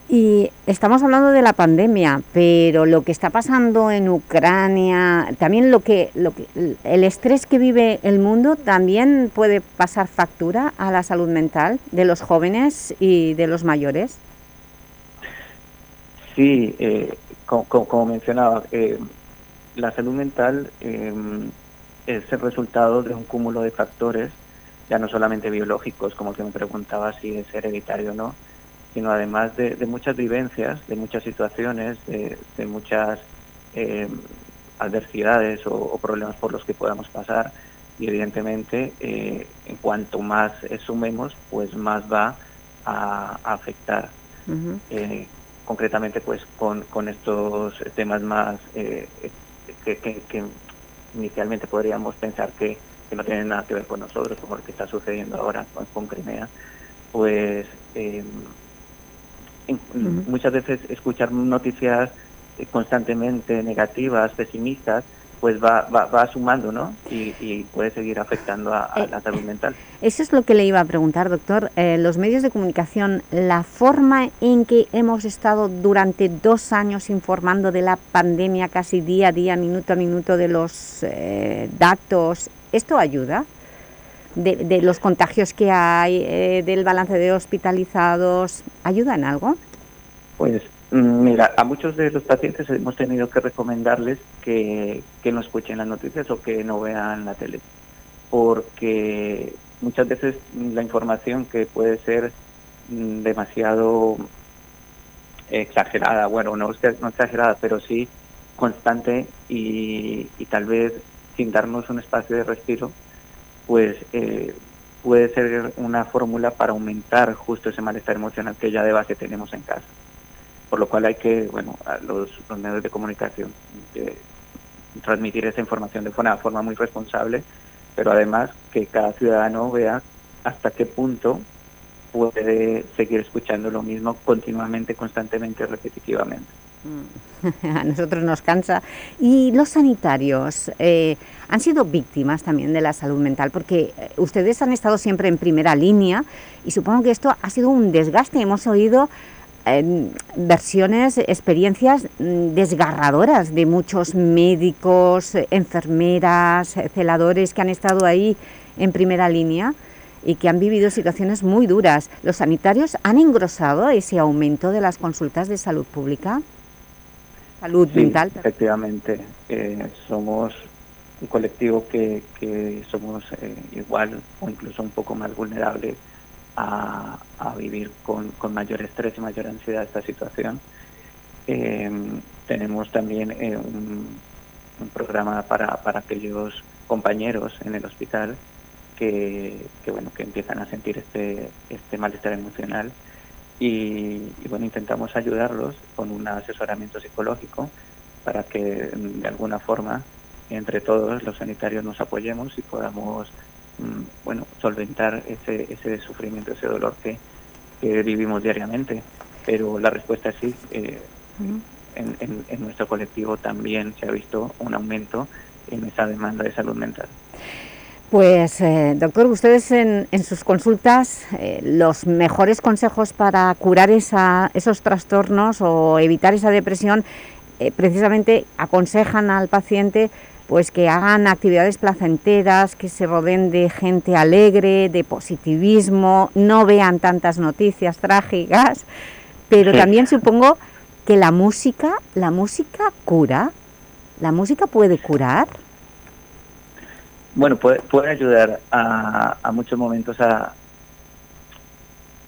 Y estamos hablando de la pandemia, pero lo que está pasando en Ucrania, también lo que, lo que, el estrés que vive el mundo también puede pasar factura a la salud mental de los jóvenes y de los mayores. Sí, eh, como, mencionaba, eh, la salud mental es el resultado de un cúmulo de factores, ya no solamente biológicos, como que me preguntaba si es hereditario o no, sino además de, muchas vivencias, de muchas situaciones, de, muchas eh, adversidades o, problemas por los que podamos pasar y evidentemente eh, en cuanto más sumemos, pues más va a, afectar. Eh, concretamente pues con, con, estos temas más que, que, inicialmente podríamos pensar que, no tienen nada que ver con nosotros, como lo que está sucediendo ahora con, con Crimea, pues muchas veces escuchar noticias eh, constantemente negativas, pesimistas, pues va, va, sumando, ¿no? Y, puede seguir afectando a, eh, la salud mental. Eso es lo que le iba a preguntar, doctor. Eh, los medios de comunicación, la forma en que hemos estado durante dos años informando de la pandemia casi día a día, minuto a minuto de los datos, ¿esto ayuda? de, los contagios que hay, eh, del balance de hospitalizados, ¿ayuda en algo? Pues mm, mira, a muchos de los pacientes hemos tenido que recomendarles que, no escuchen las noticias o que no vean la tele, porque muchas veces la información que puede ser mm, demasiado exagerada, bueno, no, no exagerada, pero sí constante y, y tal vez sin darnos un espacio de respiro, pues eh, puede ser una fórmula para aumentar justo ese malestar emocional que ya de base tenemos en casa. Por lo cual hay que, bueno, a los, medios de comunicación eh, transmitir esa información de forma muy responsable, pero además que cada ciudadano vea hasta qué punto puede seguir escuchando lo mismo continuamente, constantemente, repetitivamente. A nosotros nos cansa. ¿Y los sanitarios eh, han sido víctimas también de la salud mental? Porque eh, ustedes han estado siempre en primera línea y supongo que esto ha sido un desgaste. Hemos oído em, versiones, experiencias mm, desgarradoras de muchos médicos, enfermeras, celadores que han estado ahí en primera línea y que han vivido situaciones muy duras. ¿Los sanitarios han engrosado ese aumento de las consultas de salud pública? Salud mental. Efectivamente, eh, somos un colectivo que, somos eh, igual o incluso un poco más vulnerables a, vivir con, mayor estrés y mayor ansiedad esta situación. Em, tenemos también eh, un, programa para, aquellos compañeros en el hospital que, bueno que empiezan a sentir este, este malestar emocional y, bueno, intentamos ayudarlos con un asesoramiento psicológico para que mm, de alguna forma entre todos los sanitarios nos apoyemos y podamos mm, bueno solventar ese, ese sufrimiento, ese dolor que, vivimos diariamente. Pero la respuesta es sí. Eh, en, en nuestro colectivo también se ha visto un aumento en esa demanda de salud mental. Pues, eh, doctor, ustedes en, sus consultas, eh, los mejores consejos para curar esos trastornos o evitar esa depresión, eh, precisamente aconsejan al paciente pues que hagan actividades placenteras, que se rodeen de gente alegre, de positivismo, no vean tantas noticias trágicas, pero también supongo que la música, la música cura, ¿la música puede curar? Bueno, puede, ayudar a, a muchos momentos a,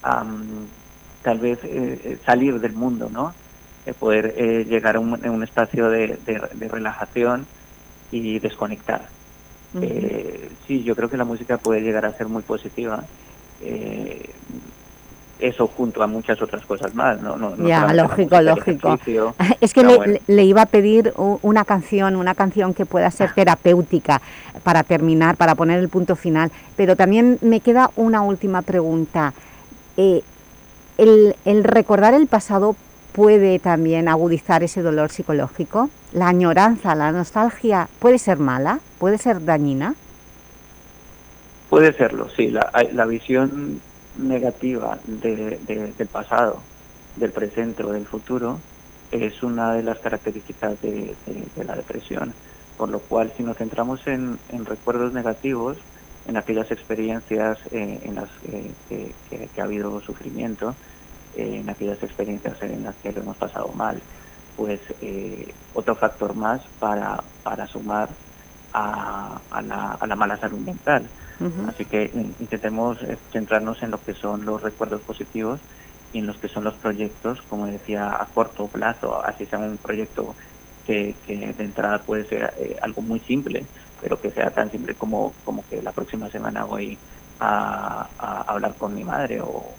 a, mm, tal vez eh, eh, salir del mundo, ¿no? De poder eh, llegar a un, a un espacio de, de- de relajación y desconectar. Eh, sí, yo creo que la música puede llegar a ser muy positiva. Eso junto a muchas otras cosas más, ¿no? no, no Ya, lógico, lógico. Es que le, bueno. le- le iba a pedir una canción, una canción que pueda ser terapéutica para terminar, para poner el punto final. Pero también me queda una última pregunta. Eh, el, el recordar el pasado puede también agudizar ese dolor psicológico? ¿La añoranza, la nostalgia puede ser mala? ¿Puede ser dañina? Puede serlo, sí. La, la visión negativa de- de- del pasado, del presente o del futuro es una de las características de, la depresión. Por lo cual, si nos centramos en, recuerdos negativos, en aquellas experiencias eh, en las eh, que, ha habido sufrimiento, eh, en aquellas experiencias en las que lo hemos pasado mal, pues otro factor más para, sumar a la mala salud mental. Así que in- intentemos eh, centrarnos en lo que son los recuerdos positivos y en los que son los proyectos, como decía, a corto plazo, así sea un proyecto que, de entrada puede ser eh, algo muy simple, pero que sea tan simple como, como que la próxima semana voy a, hablar con mi madre o,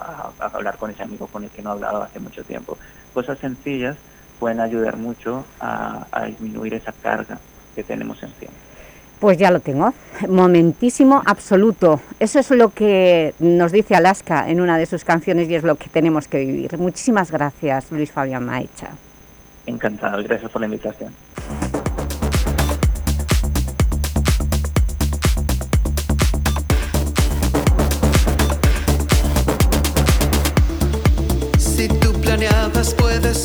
a hablar con ese amigo con el que no he hablado hace mucho tiempo. Cosas sencillas pueden ayudar mucho a, a disminuir esa carga que tenemos encima. Pues ya lo tengo. Momentísimo absoluto. Eso es lo que nos dice Alaska en una de sus canciones y es lo que tenemos que vivir. Muchísimas gracias, Luis Fabián Maecha. Encantado, gracias por la invitación. Si tú planeabas, puedes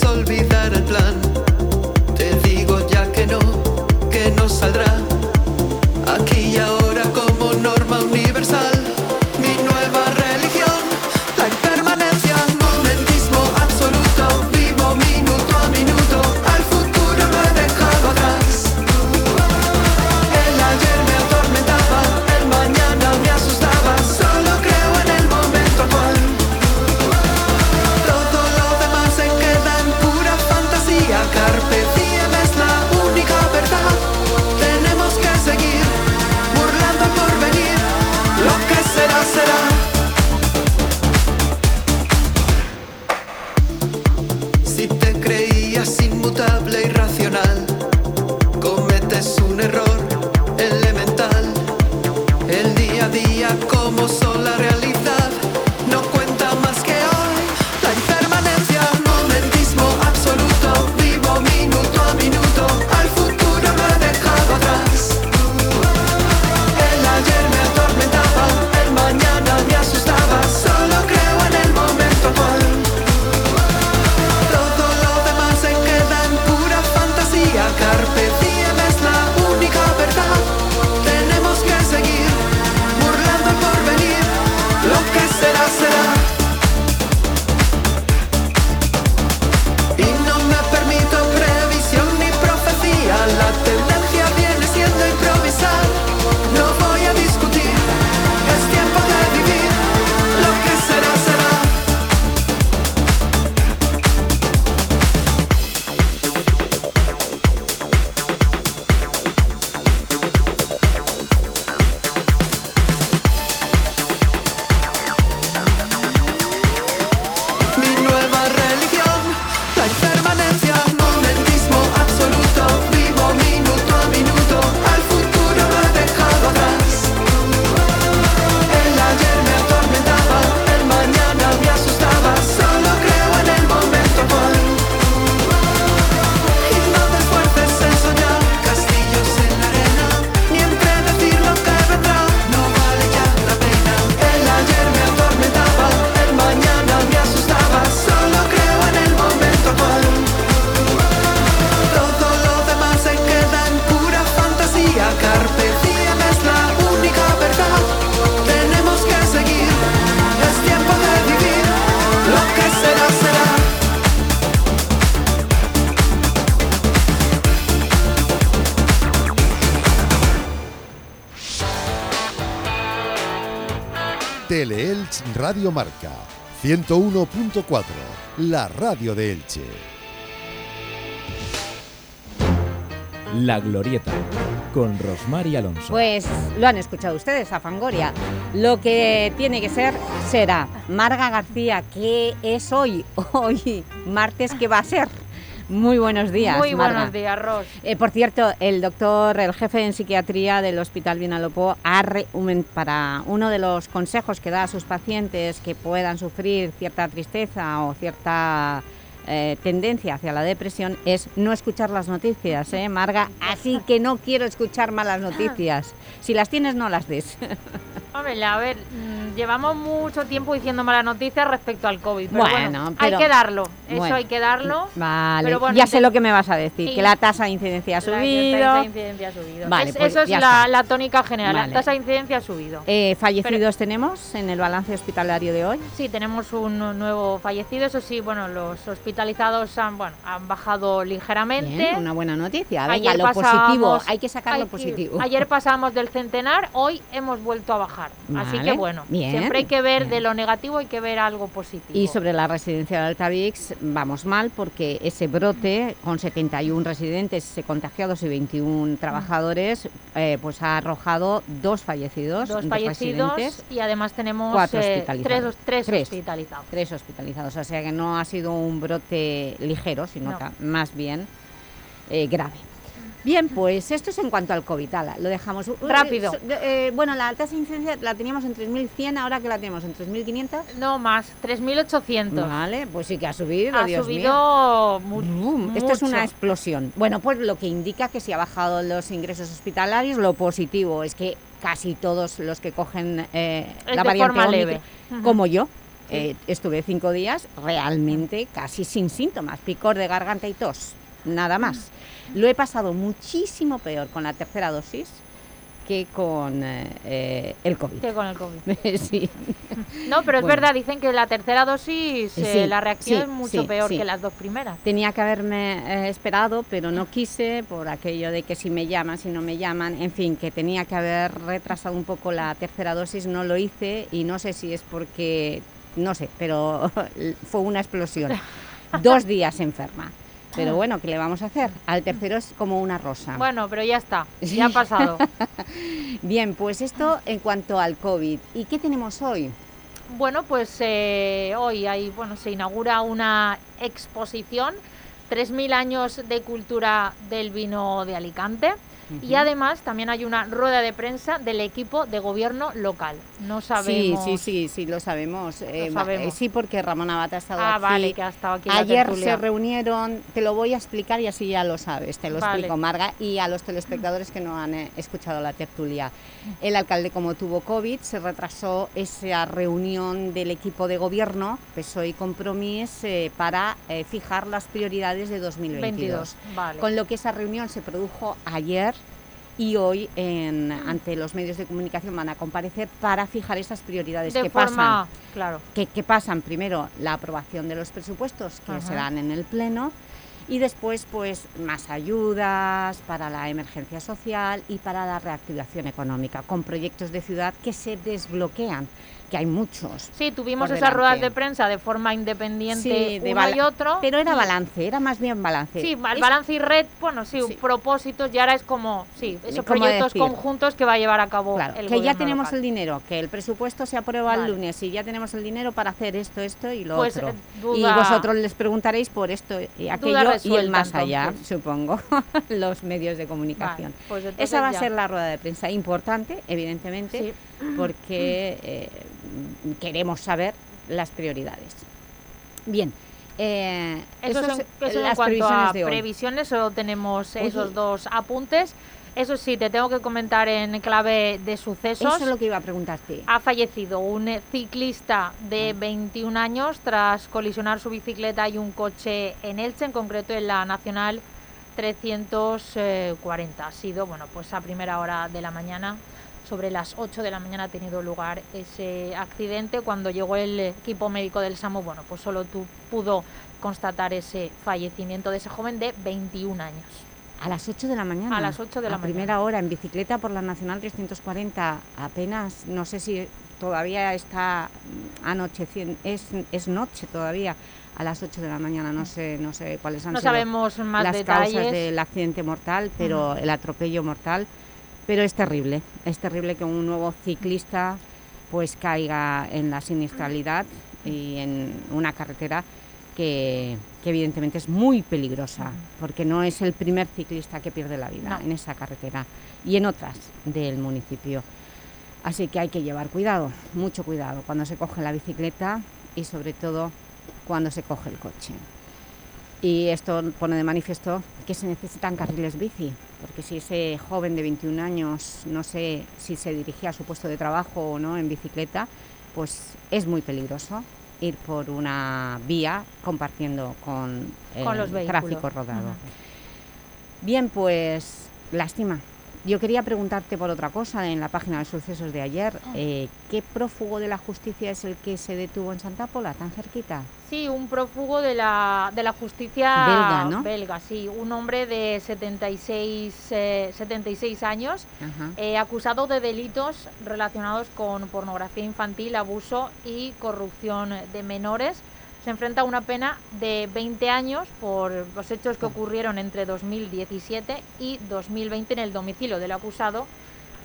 Teleelch Radio Marca 101.4, la radio de Elche. La Glorieta, con Rosmar y Alonso. Pues lo han escuchado ustedes, a Fangoria. Lo que tiene que ser, será. Marga García, ¿qué es hoy? Hoy, martes, ¿qué va a ser? Muy buenos días, Muy Marga. buenos días, Ros. Eh, por cierto, el doctor, el jefe en psiquiatría del Hospital Vinalopó, ha re- para uno de los consejos que da a sus pacientes que puedan sufrir cierta tristeza o cierta eh, tendencia hacia la depresión es no escuchar las noticias, ¿eh, Marga? Así que no quiero escuchar malas noticias. Si las tienes, no las des. Hombre, a ver, mm, llevamos mucho tiempo diciendo malas noticias respecto al COVID, pero bueno, Bueno, hay pero- que darlo, eso Bueno, hay que darlo. Vale, Pero bueno, ya sé lo que me vas a decir, Sí. que la tasa de incidencia ha La subido. tasa de incidencia ha subido. Vale, Es- pues eso es la, la tónica general, Vale. la tasa de incidencia ha subido. Eh, ¿Fallecidos tenemos en el balance hospitalario de hoy? Sí, tenemos un nuevo fallecido, eso sí, bueno, los hospitalizados han, bueno, han bajado ligeramente. Bien, una buena noticia. Venga, Ayer lo positivo, hay que sacar hay lo positivo. Ayer pasamos del centenar, hoy hemos vuelto a bajar. Así Vale, que bueno, bien, siempre hay que ver de lo negativo, hay que ver algo positivo. Y sobre la residencia de Altavix vamos mal porque ese brote con 71 residentes contagiados y 21 trabajadores eh, pues ha arrojado dos fallecidos, Dos fallecidos y además tenemos cuatro eh, hospitalizados. tres, tres hospitalizados. Tres hospitalizados, o sea que no ha sido un brote ligero, sino No. más bien eh, grave. Bien, pues esto es en cuanto al COVID, ala, lo dejamos. Uh, Rápido. eh, eh, bueno, la tasa de incidencia la teníamos en 3.100, ahora que la tenemos en 3.500. No más, 3.800. Vale, pues sí que ha subido, Ha Dios subido mío. mu- Boom, Esto es una explosión. Bueno, pues lo que indica que si ha bajado los ingresos hospitalarios, lo positivo es que casi todos los que cogen eh, la variante forma leve. Como yo, eh, estuve cinco días realmente casi sin síntomas, picor de garganta y tos, nada más. Lo he pasado muchísimo peor con la tercera dosis que con eh, el COVID. Que con el COVID. sí. No, pero es Bueno. verdad, dicen que la tercera dosis, eh, la reacción sí, es mucho sí, peor que las dos primeras. Tenía que haberme eh, esperado, pero no quise por aquello de que si me llaman, si no me llaman, en fin, que tenía que haber retrasado un poco la tercera dosis, no lo hice y no sé si es porque, no sé, pero fue una explosión. Dos días enferma. Pero bueno, ¿qué le vamos a hacer? Al tercero es como una rosa. Bueno, pero ya está, ya ha pasado. Bien, pues esto en cuanto al COVID. ¿Y qué tenemos hoy? Bueno, pues eh, hoy hay, bueno, se inaugura una exposición, 3.000 años de cultura del vino de Alicante. Y además también hay una rueda de prensa del equipo de gobierno local. No sabemos... Sí, sí, sí, sí, lo sabemos. Eh, sabemos. eh, sí, porque Ramón Abad ha estado Ah, aquí. vale, que ha estado aquí la Ayer se reunieron, te lo voy a explicar y así ya lo sabes, te lo Vale. explico, Marga, y a los telespectadores que no han eh, escuchado la tertulia. El alcalde, como tuvo COVID, se retrasó esa reunión del equipo de gobierno, PSOE y Compromís, eh, para fijar las prioridades de 2022. 22, vale. Con lo que esa reunión se produjo ayer y hoy en- ante los medios de comunicación van a comparecer para fijar esas prioridades De que forma, pasan claro. que, que pasan primero la aprobación de los presupuestos que Ajá. se dan en el Pleno y después pues más ayudas para la emergencia social y para la reactivación económica con proyectos de ciudad que se desbloquean, que hay muchos. Sí, tuvimos esas ruedas de prensa de forma independiente Sí, de uno y otro. Pero era y- balance, era más bien balance. Sí, el balance y red, bueno, sí, propósitos, y ahora es como, sí, esos ¿Cómo proyectos decir? conjuntos que va a llevar a cabo Claro, el que ya tenemos local. el dinero, que el presupuesto se aprueba el lunes y ya tenemos el dinero para hacer esto, esto y lo Pues, otro. eh, y duda- vosotros les preguntaréis por esto y aquello y el más allá, entonces. supongo, los medios de comunicación. Vale, pues Esa va a ser la rueda de prensa importante, evidentemente, porque eh, queremos saber las prioridades. Bien. eh, Eso, eso es en, es eso en cuanto previsiones a de previsiones, solo tenemos esos dos apuntes. Eso sí, te tengo que comentar en clave de sucesos. Eso es lo que iba a preguntarte. Ha fallecido un ciclista de 21 años tras colisionar su bicicleta y un coche en Elche, en concreto en la Nacional 340. Ha sido, bueno, pues a primera hora de la mañana, sobre las 8 de la mañana ha tenido lugar ese accidente. Cuando llegó el equipo médico del SAMU, bueno, pues solo tú pudo constatar ese fallecimiento de ese joven de 21 años. A las 8 de la mañana. A las 8 de la a mañana. primera hora, en bicicleta por la Nacional 340, apenas, no sé si todavía está anocheciendo, es, es noche todavía a las 8 de la mañana, no sé, no sé cuáles han No sido sabemos más las detalles. causas del accidente mortal, pero el atropello mortal, pero es terrible, es terrible que un nuevo ciclista pues caiga en la siniestralidad y en una carretera que, que evidentemente es muy peligrosa, porque no es el primer ciclista que pierde la vida No. en esa carretera y en otras del municipio. Así que hay que llevar cuidado, mucho cuidado cuando se coge la bicicleta y sobre todo cuando se coge el coche. Y esto pone de manifiesto que se necesitan carriles bici, porque si ese joven de 21 años no sé si se dirigía a su puesto de trabajo o no en bicicleta, pues es muy peligroso ir por una vía compartiendo con, Con el los vehículos. tráfico rodado. Bien, pues lástima. Yo quería preguntarte por otra cosa en la página de sucesos de ayer. eh, ¿Qué prófugo de la justicia es el que se detuvo en Santa Pola, tan cerquita? Sí, un prófugo de la, de la justicia Belga, ¿no? belga, sí. Un hombre de 76, eh, 76 años, Ajá. eh, acusado de delitos relacionados con pornografía infantil, abuso y corrupción de menores. Se enfrenta a una pena de 20 años por los hechos que ocurrieron entre 2017 y 2020 en el domicilio del acusado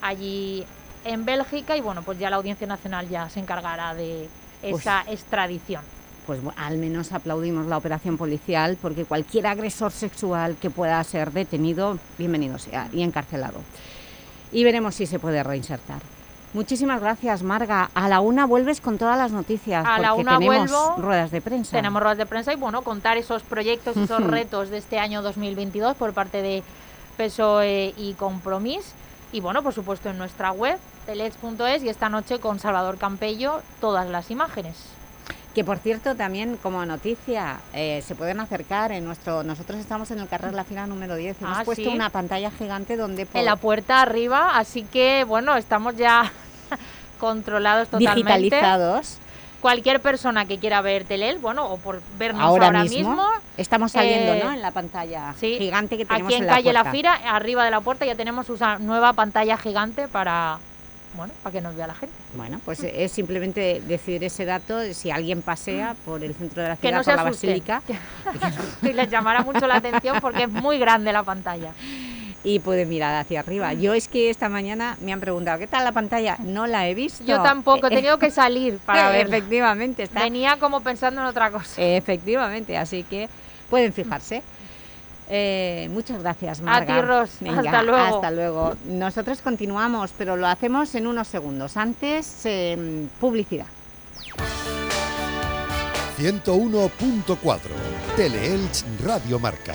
allí en Bélgica y bueno, pues ya la Audiencia Nacional ya se encargará de Pues- esa extradición. Pues al menos aplaudimos la operación policial porque cualquier agresor sexual que pueda ser detenido, bienvenido sea y encarcelado. Y veremos si se puede reinsertar. Muchísimas gracias, Marga. A la una vuelves con todas las noticias A la una tenemos vuelvo. ruedas de prensa. Tenemos ruedas de prensa y bueno, contar esos proyectos, esos retos de este año 2022 por parte de PSOE y Compromís. Y bueno, por supuesto en nuestra web, telech.es y esta noche con Salvador Campello todas las imágenes. Que por cierto, también como noticia, eh, se pueden acercar en nuestro... Nosotros estamos en el carrer La Fila número 10. Hemos Ah, puesto ¿sí? una pantalla gigante donde... por- En la puerta arriba, así que bueno, estamos ya controlados totalmente. digitalizados. Cualquier persona que quiera ver Telel, bueno, o por vernos Ahora, ahora, mismo, mismo, estamos saliendo eh, ¿no? en la pantalla sí, gigante que tenemos aquí en, en la calle La. Fira, arriba de la puerta ya tenemos una nueva pantalla gigante para, bueno, para que nos vea la gente. Bueno, pues es simplemente decir ese dato, si alguien pasea por el centro de la Que ciudad, no se por la. Basílica, y les llamará mucho la atención porque es muy grande la pantalla. y puede mirar hacia arriba. Yo es que esta mañana me han preguntado, ¿qué tal la pantalla? No la he visto. Yo tampoco, he Eh, tenido que salir para verla. Efectivamente, está... Venía como pensando en otra cosa. Efectivamente, así que pueden fijarse. Eh, muchas gracias, Marga. ti, Ros. Hasta luego. Hasta luego. Nosotros continuamos, pero lo hacemos en unos segundos. Antes, eh, publicidad. 101.4 Teleelch Radio Marca.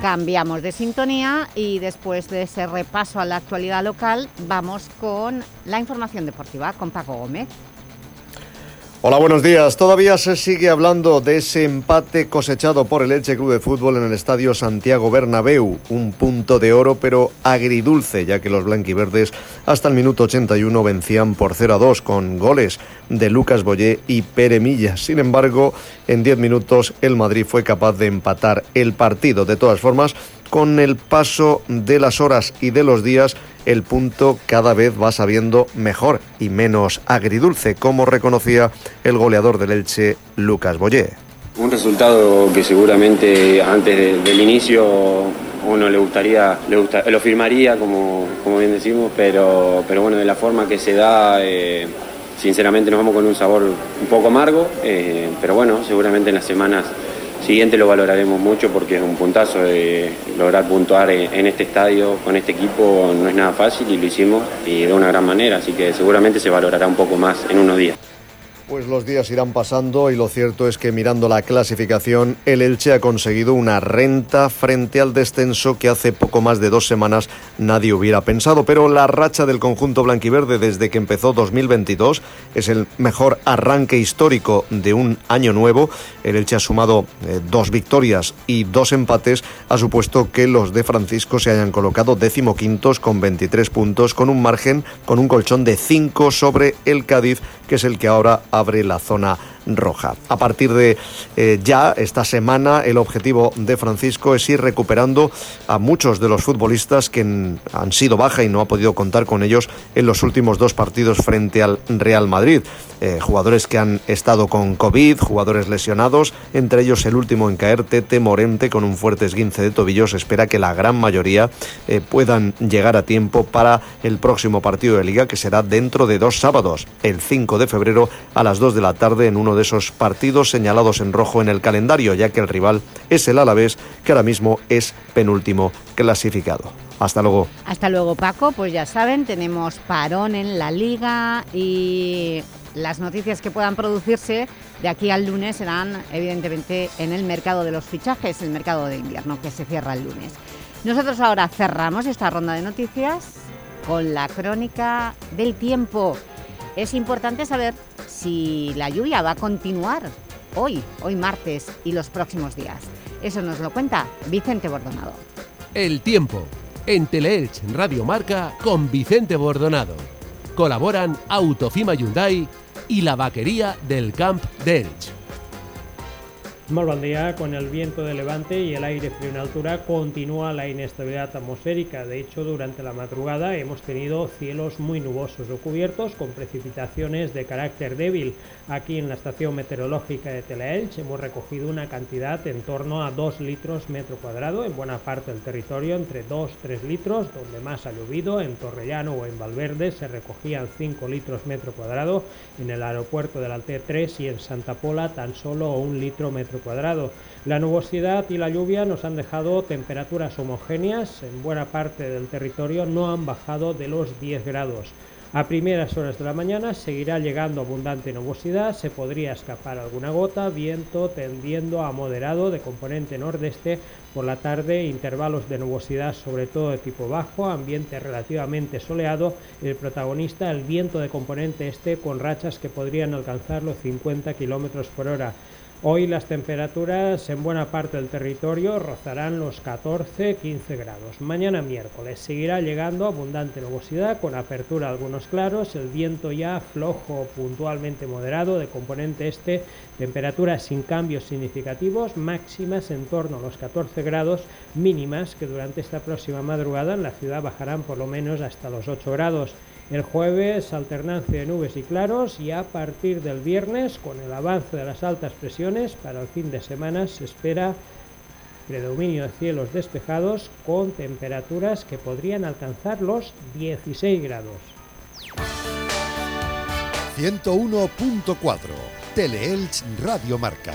cambiamos de sintonía y después de ese repaso a la actualidad local, vamos con la información deportiva con Paco Gómez. Hola, buenos días. Todavía se sigue hablando de ese empate cosechado por el Elche Club de Fútbol en el Estadio Santiago Bernabéu. Un punto de oro, pero agridulce, ya que los blanquiverdes hasta el minuto 81 vencían por 0 a 2 con goles de Lucas Boyé y Pere Millas. Sin embargo, en 10 minutos el Madrid fue capaz de empatar el partido. De todas formas, con el paso de las horas y de los días, el punto cada vez va sabiendo mejor y menos agridulce, como reconocía el goleador del Elche, Lucas Boyé. Un resultado que seguramente antes de- del inicio uno le gustaría, le gusta- lo firmaría como, bien decimos, pero, pero bueno, de la forma que se da, eh, sinceramente nos vamos con un sabor un poco amargo, eh, pero bueno, seguramente en las semanas siguientes lo valoraremos mucho porque es un puntazo de lograr puntuar en este estadio con este equipo no es nada fácil y lo hicimos y de una gran manera, así que seguramente se valorará un poco más en unos días. Pues los días irán pasando y lo cierto es que mirando la clasificación, el Elche ha conseguido una renta frente al descenso que hace poco más de dos semanas nadie hubiera pensado. Pero la racha del conjunto blanquiverde desde que empezó 2022 es el mejor arranque histórico de un año nuevo. El Elche ha sumado eh, dos victorias y dos empates. Ha supuesto que los de Francisco se hayan colocado decimoquintos con 23 puntos, con un margen, con un colchón de 5 sobre el Cádiz, que es el que ahora abre la zona roja. A partir de eh, ya esta semana el objetivo de Francisco es ir recuperando a muchos de los futbolistas que han sido baja y no ha podido contar con ellos en los últimos dos partidos frente al Real Madrid. Eh, jugadores que han estado con COVID, jugadores lesionados, entre ellos el último en caer, Tete Morente, con un fuerte esguince de tobillos. Espera que la gran mayoría eh, puedan llegar a tiempo para el próximo partido de liga, que será dentro de dos sábados, el 5 de febrero a las 2 de la tarde, en uno de esos partidos señalados en rojo en el calendario, ya que el rival es el Alavés, que ahora mismo es penúltimo clasificado. Hasta luego. Hasta luego, Paco. Pues ya saben, tenemos parón en la Liga y las noticias que puedan producirse de aquí al lunes serán, evidentemente, en el mercado de los fichajes, el mercado de invierno, que se cierra el lunes. Nosotros ahora cerramos esta ronda de noticias con la crónica del tiempo. Es importante saber si la lluvia va a continuar hoy, hoy martes y los próximos días. Eso nos lo cuenta Vicente Bordonado. El tiempo en Teleelch Radio Marca con Vicente Bordonado. Colaboran Autofima Hyundai y la vaquería del Camp de Elch. Día, con el viento de levante y el aire frío en altura continúa la inestabilidad atmosférica. De hecho, durante la madrugada hemos tenido cielos muy nubosos o cubiertos con precipitaciones de carácter débil. Aquí en la estación meteorológica de Telaelch hemos recogido una cantidad en torno a 2 litros metro cuadrado en buena parte del territorio, entre 2-3 litros, donde más ha llovido, en Torrellano o en Valverde se recogían 5 litros metro cuadrado, en el aeropuerto del Alte 3 y en Santa Pola tan solo 1 litro metro cuadrado. La nubosidad y la lluvia nos han dejado temperaturas homogéneas, en buena parte del territorio no han bajado de los 10 grados. A primeras horas de la mañana seguirá llegando abundante nubosidad, se podría escapar alguna gota, viento tendiendo a moderado de componente nordeste, por la tarde intervalos de nubosidad sobre todo de tipo bajo, ambiente relativamente soleado, el protagonista el viento de componente este con rachas que podrían alcanzar los 50 km por hora. Hoy las temperaturas en buena parte del territorio rozarán los 14-15 grados. Mañana miércoles seguirá llegando abundante nubosidad con apertura de algunos claros, el viento ya flojo puntualmente moderado de componente este, temperaturas sin cambios significativos, máximas en torno a los 14 grados, mínimas que durante esta próxima madrugada en la ciudad bajarán por lo menos hasta los 8 grados. El jueves alternancia de nubes y claros y a partir del viernes con el avance de las altas presiones para el fin de semana se espera predominio de cielos despejados con temperaturas que podrían alcanzar los 16 grados. 101.4 Teleelch Radio Marca.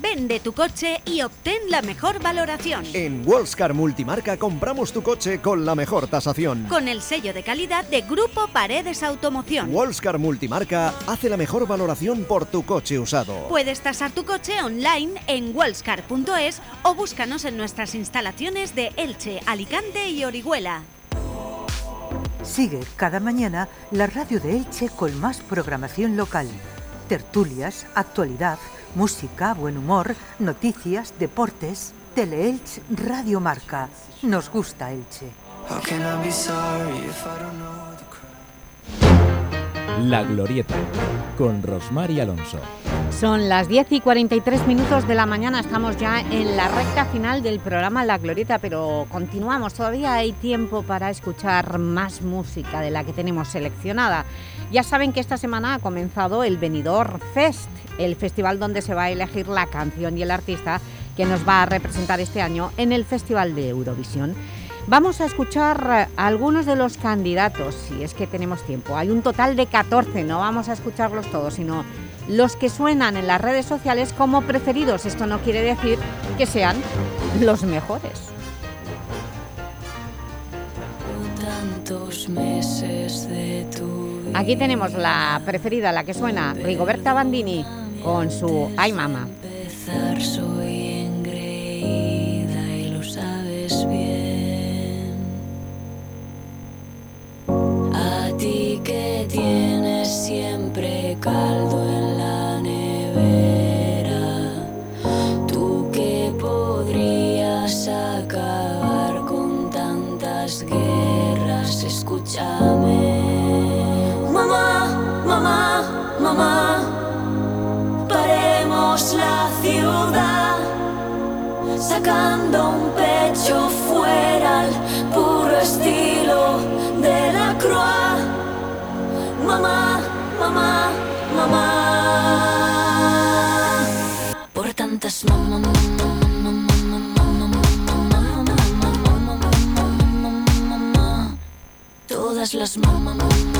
Vende tu coche y obtén la mejor valoración. En Wallscar Multimarca compramos tu coche con la mejor tasación. Con el sello de calidad de Grupo Paredes Automoción. Wallscar Multimarca hace la mejor valoración por tu coche usado. Puedes tasar tu coche online en wallscar.es o búscanos en nuestras instalaciones de Elche, Alicante y Orihuela. Sigue cada mañana la radio de Elche con más programación local, tertulias, actualidad, música, buen humor, noticias, deportes. Teleelch Radio Marca. Nos gusta Elche. La Glorieta, con Rosmar y Alonso. Son las 10 y 43 minutos de la mañana, estamos ya en la recta final del programa La Glorieta, pero continuamos, todavía hay tiempo para escuchar más música de la que tenemos seleccionada. Ya saben que esta semana ha comenzado el Benidorm Fest el festival donde se va a elegir la canción y el artista que nos va a representar este año en el Festival de Eurovisión. Vamos a escuchar algunos de los candidatos, si es que tenemos tiempo. Hay un total de 14, no vamos a escucharlos todos, sino los que suenan en las redes sociales como preferidos. Esto no quiere decir que sean los mejores. Aquí tenemos la preferida, la que suena, Rigoberta Bandini, con su Ay empezar soy engreída y lo sabes bien. A ti que tienes siempre caldo en la nevera, tú que podrías acabar con tantas guerras, escúchame. Mamá, mamá, mamá, la ciudad, sacando un pecho fuera al puro estilo de la croix. Mamá, mamá, mamá, por tantas mamá, todas las mamá.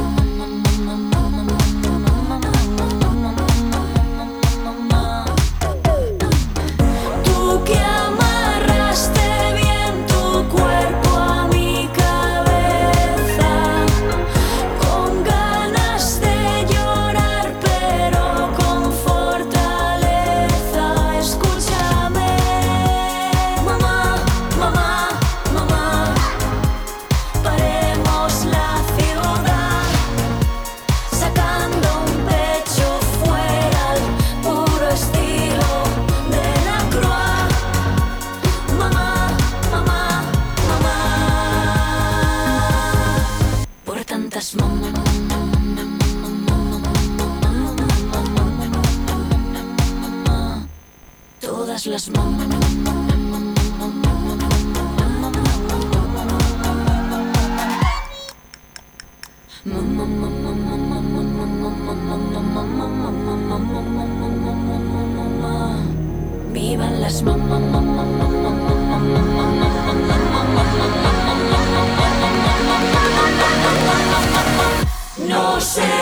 No sé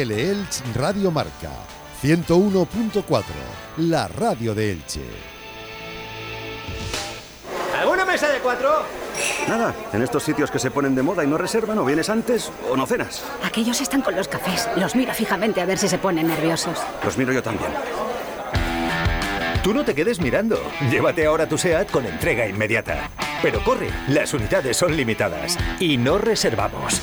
Teleelch Radio Marca 101.4, la radio de Elche. ¿Alguna mesa de cuatro? Nada, en estos sitios que se ponen de moda y no reservan, o vienes antes o no cenas. Aquellos están con los cafés. Los mira fijamente a ver si se ponen nerviosos. Los miro yo también. Tú no te quedes mirando. Llévate ahora tu SEAT con entrega inmediata. Pero corre, las unidades son limitadas y no reservamos.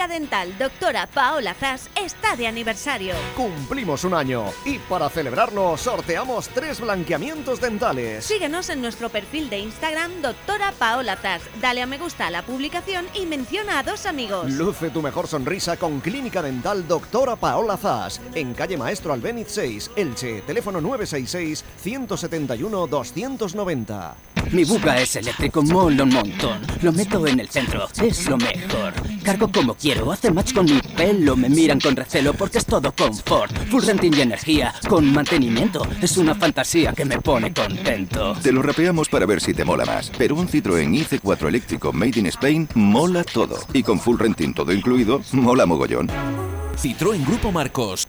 Clínica Dental Doctora Paola Zas está de aniversario. Cumplimos un año y para celebrarlo sorteamos tres blanqueamientos dentales. Síguenos en nuestro perfil de Instagram Doctora Paola Zas. Dale a me gusta a la publicación y menciona a dos amigos. Luce tu mejor sonrisa con Clínica Dental Doctora Paola Zas. En calle Maestro Albéniz 6, Elche. Teléfono 966 171 290. Mi buga es eléctrico, mola un montón. Lo meto en el centro, es lo mejor. Cargo como quiero, hace match con mi pelo. Me miran con recelo porque es todo confort. Full renting y energía, con mantenimiento. Es una fantasía que me pone contento. Te lo rapeamos para ver si te mola más. Pero un Citroën IC4 eléctrico Made in Spain mola todo. Y con full renting todo incluido, mola mogollón. Citroën Grupo Marcos.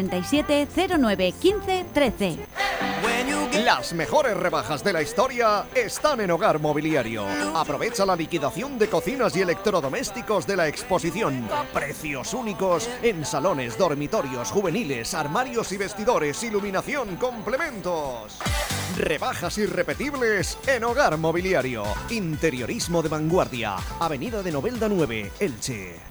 637 09 15 13. Las mejores rebajas de la historia están en Hogar Mobiliario. Aprovecha la liquidación de cocinas y electrodomésticos de la exposición. Precios únicos en salones, dormitorios, juveniles, armarios y vestidores, iluminación, complementos. Rebajas irrepetibles en Hogar Mobiliario. Interiorismo de vanguardia. Avenida de Novelda 9, Elche.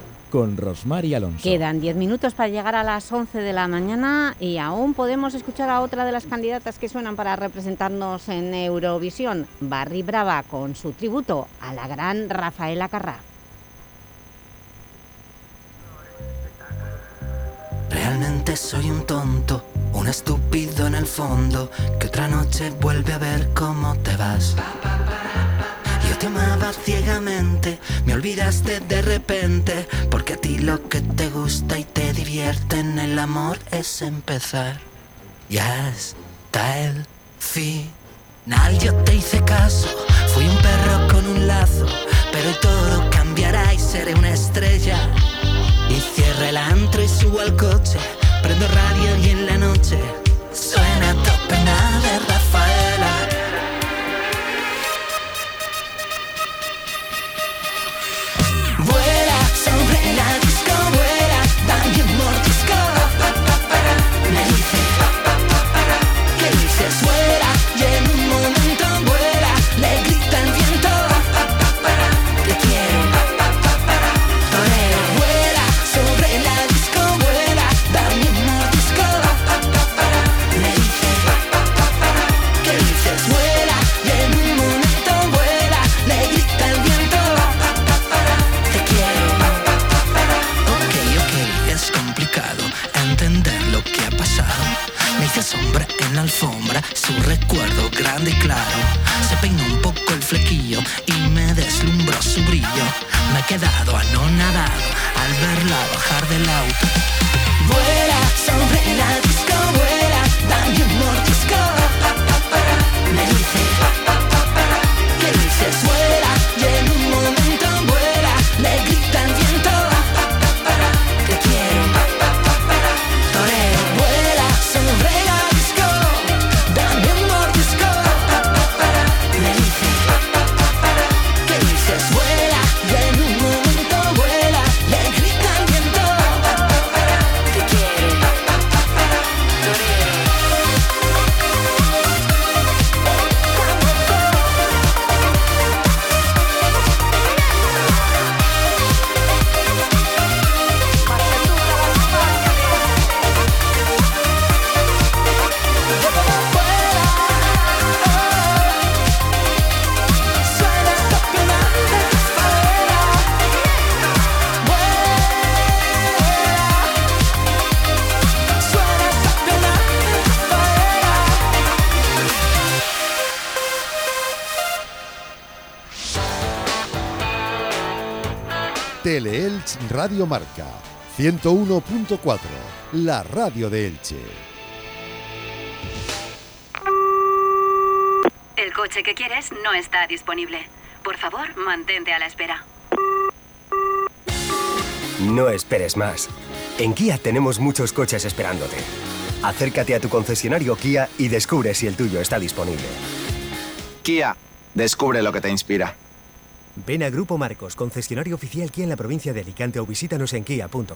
con Rosmar y Alonso. Quedan 10 minutos para llegar a las 11 de la mañana y aún podemos escuchar a otra de las candidatas que suenan para representarnos en Eurovisión, Barry Brava, con su tributo a la gran Rafaela Carrà. Realmente soy un tonto, un estúpido en el fondo, que otra noche vuelve a ver cómo te vas. Yo te amaba ciegamente, me olvidaste de repente, porque a ti lo que te gusta y te divierte en el amor es empezar. Ya está el final, yo te hice caso, fui un perro con un lazo, pero todo cambiará y seré una estrella. Y cierro el antro y subo al coche, prendo radio y en la noche suena top penal bajar del auto. Radio Marca 101.4, la radio de Elche. El coche que quieres no está disponible. Por favor, mantente a la espera. No esperes más. En Kia tenemos muchos coches esperándote. Acércate a tu concesionario Kia y descubre si el tuyo está disponible. Kia, descubre lo que te inspira. Ven a Grupo Marcos, concesionario oficial Kia en la provincia de Alicante o visítanos en kia.com.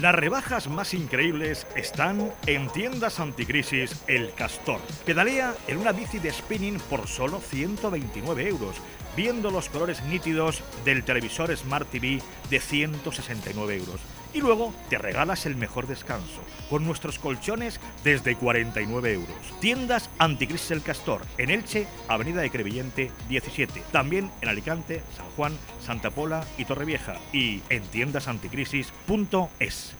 Las rebajas más increíbles están en tiendas anticrisis El Castor. Pedalea en una bici de spinning por solo 129 euros, viendo los colores nítidos del televisor Smart TV de 169 euros. Y luego te regalas el mejor descanso, con nuestros colchones desde 49 euros. Tiendas Anticrisis El Castor, en Elche, Avenida de Crevillente 17. También en Alicante, San Juan, Santa Pola y Torrevieja. Y en tiendasanticrisis.es.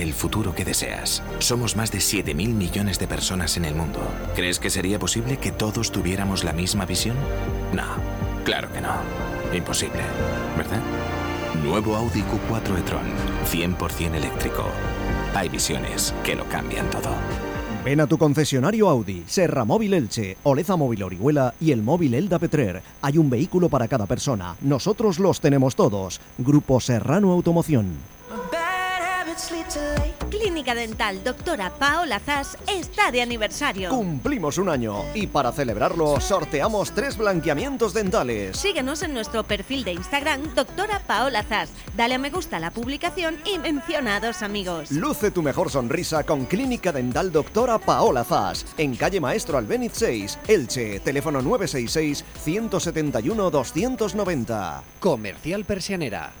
el futuro que deseas. Somos más de 7.000 millones de personas en el mundo. ¿Crees que sería posible que todos tuviéramos la misma visión? No, claro que no. Imposible, ¿verdad? Nuevo Audi Q4 e-tron, 100% eléctrico. Hay visiones que lo cambian todo. Ven a tu concesionario Audi, Serra Móvil Elche, Oleza Móvil Orihuela y el móvil Elda Petrer. Hay un vehículo para cada persona. Nosotros los tenemos todos. Grupo Serrano Automoción. Clínica Dental Doctora Paola Zas está de aniversario. Cumplimos un año y para celebrarlo sorteamos tres blanqueamientos dentales. Síguenos en nuestro perfil de Instagram Doctora Paola Zas. Dale a me gusta a la publicación y menciona a dos amigos. Luce tu mejor sonrisa con Clínica Dental Doctora Paola Zas, en calle Maestro Albéniz 6, Elche, teléfono 966 171 290. Comercial Persianera.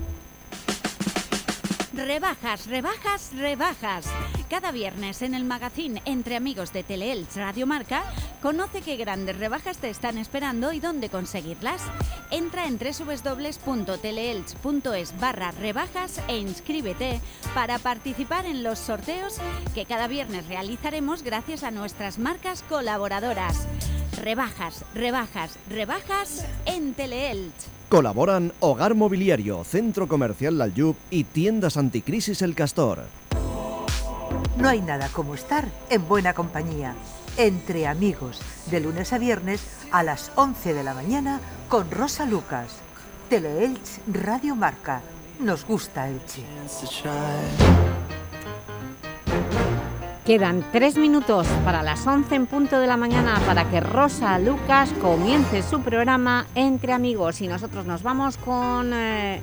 Rebajas, rebajas, rebajas. Cada viernes en el magazine Entre Amigos de Teleelch Radio Marca, conoce qué grandes rebajas te están esperando y dónde conseguirlas. Entra en www.teleelch.es barra rebajas e inscríbete para participar en los sorteos que cada viernes realizaremos gracias a nuestras marcas colaboradoras. Rebajas, rebajas, rebajas en Teleelch. Colaboran Hogar Mobiliario, Centro Comercial Lalyub y Tiendas Anticrisis El Castor. No hay nada como estar en buena compañía. Entre amigos, de lunes a viernes a las 11 de la mañana con Rosa Lucas. Teleelch Radio Marca. Nos gusta Elche. Quedan tres minutos para las 11 en punto de la mañana para que Rosa Lucas comience su programa Entre Amigos y nosotros nos vamos con eh,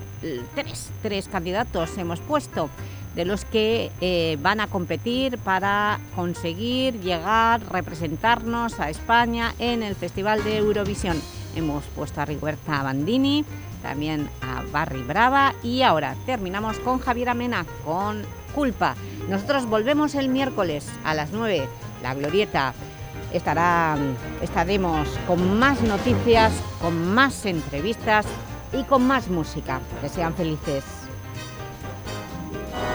tres, tres candidatos hemos puesto de los que eh, van a competir para conseguir llegar, representarnos a España en el Festival de Eurovisión. Hemos puesto a Rigoberta Bandini, también a Barry Brava y ahora terminamos con Javier Amena, con Culpa. Nosotros volvemos el miércoles a las 9, La Glorieta. Estará, estaremos con más noticias, con más entrevistas y con más música. Que sean felices.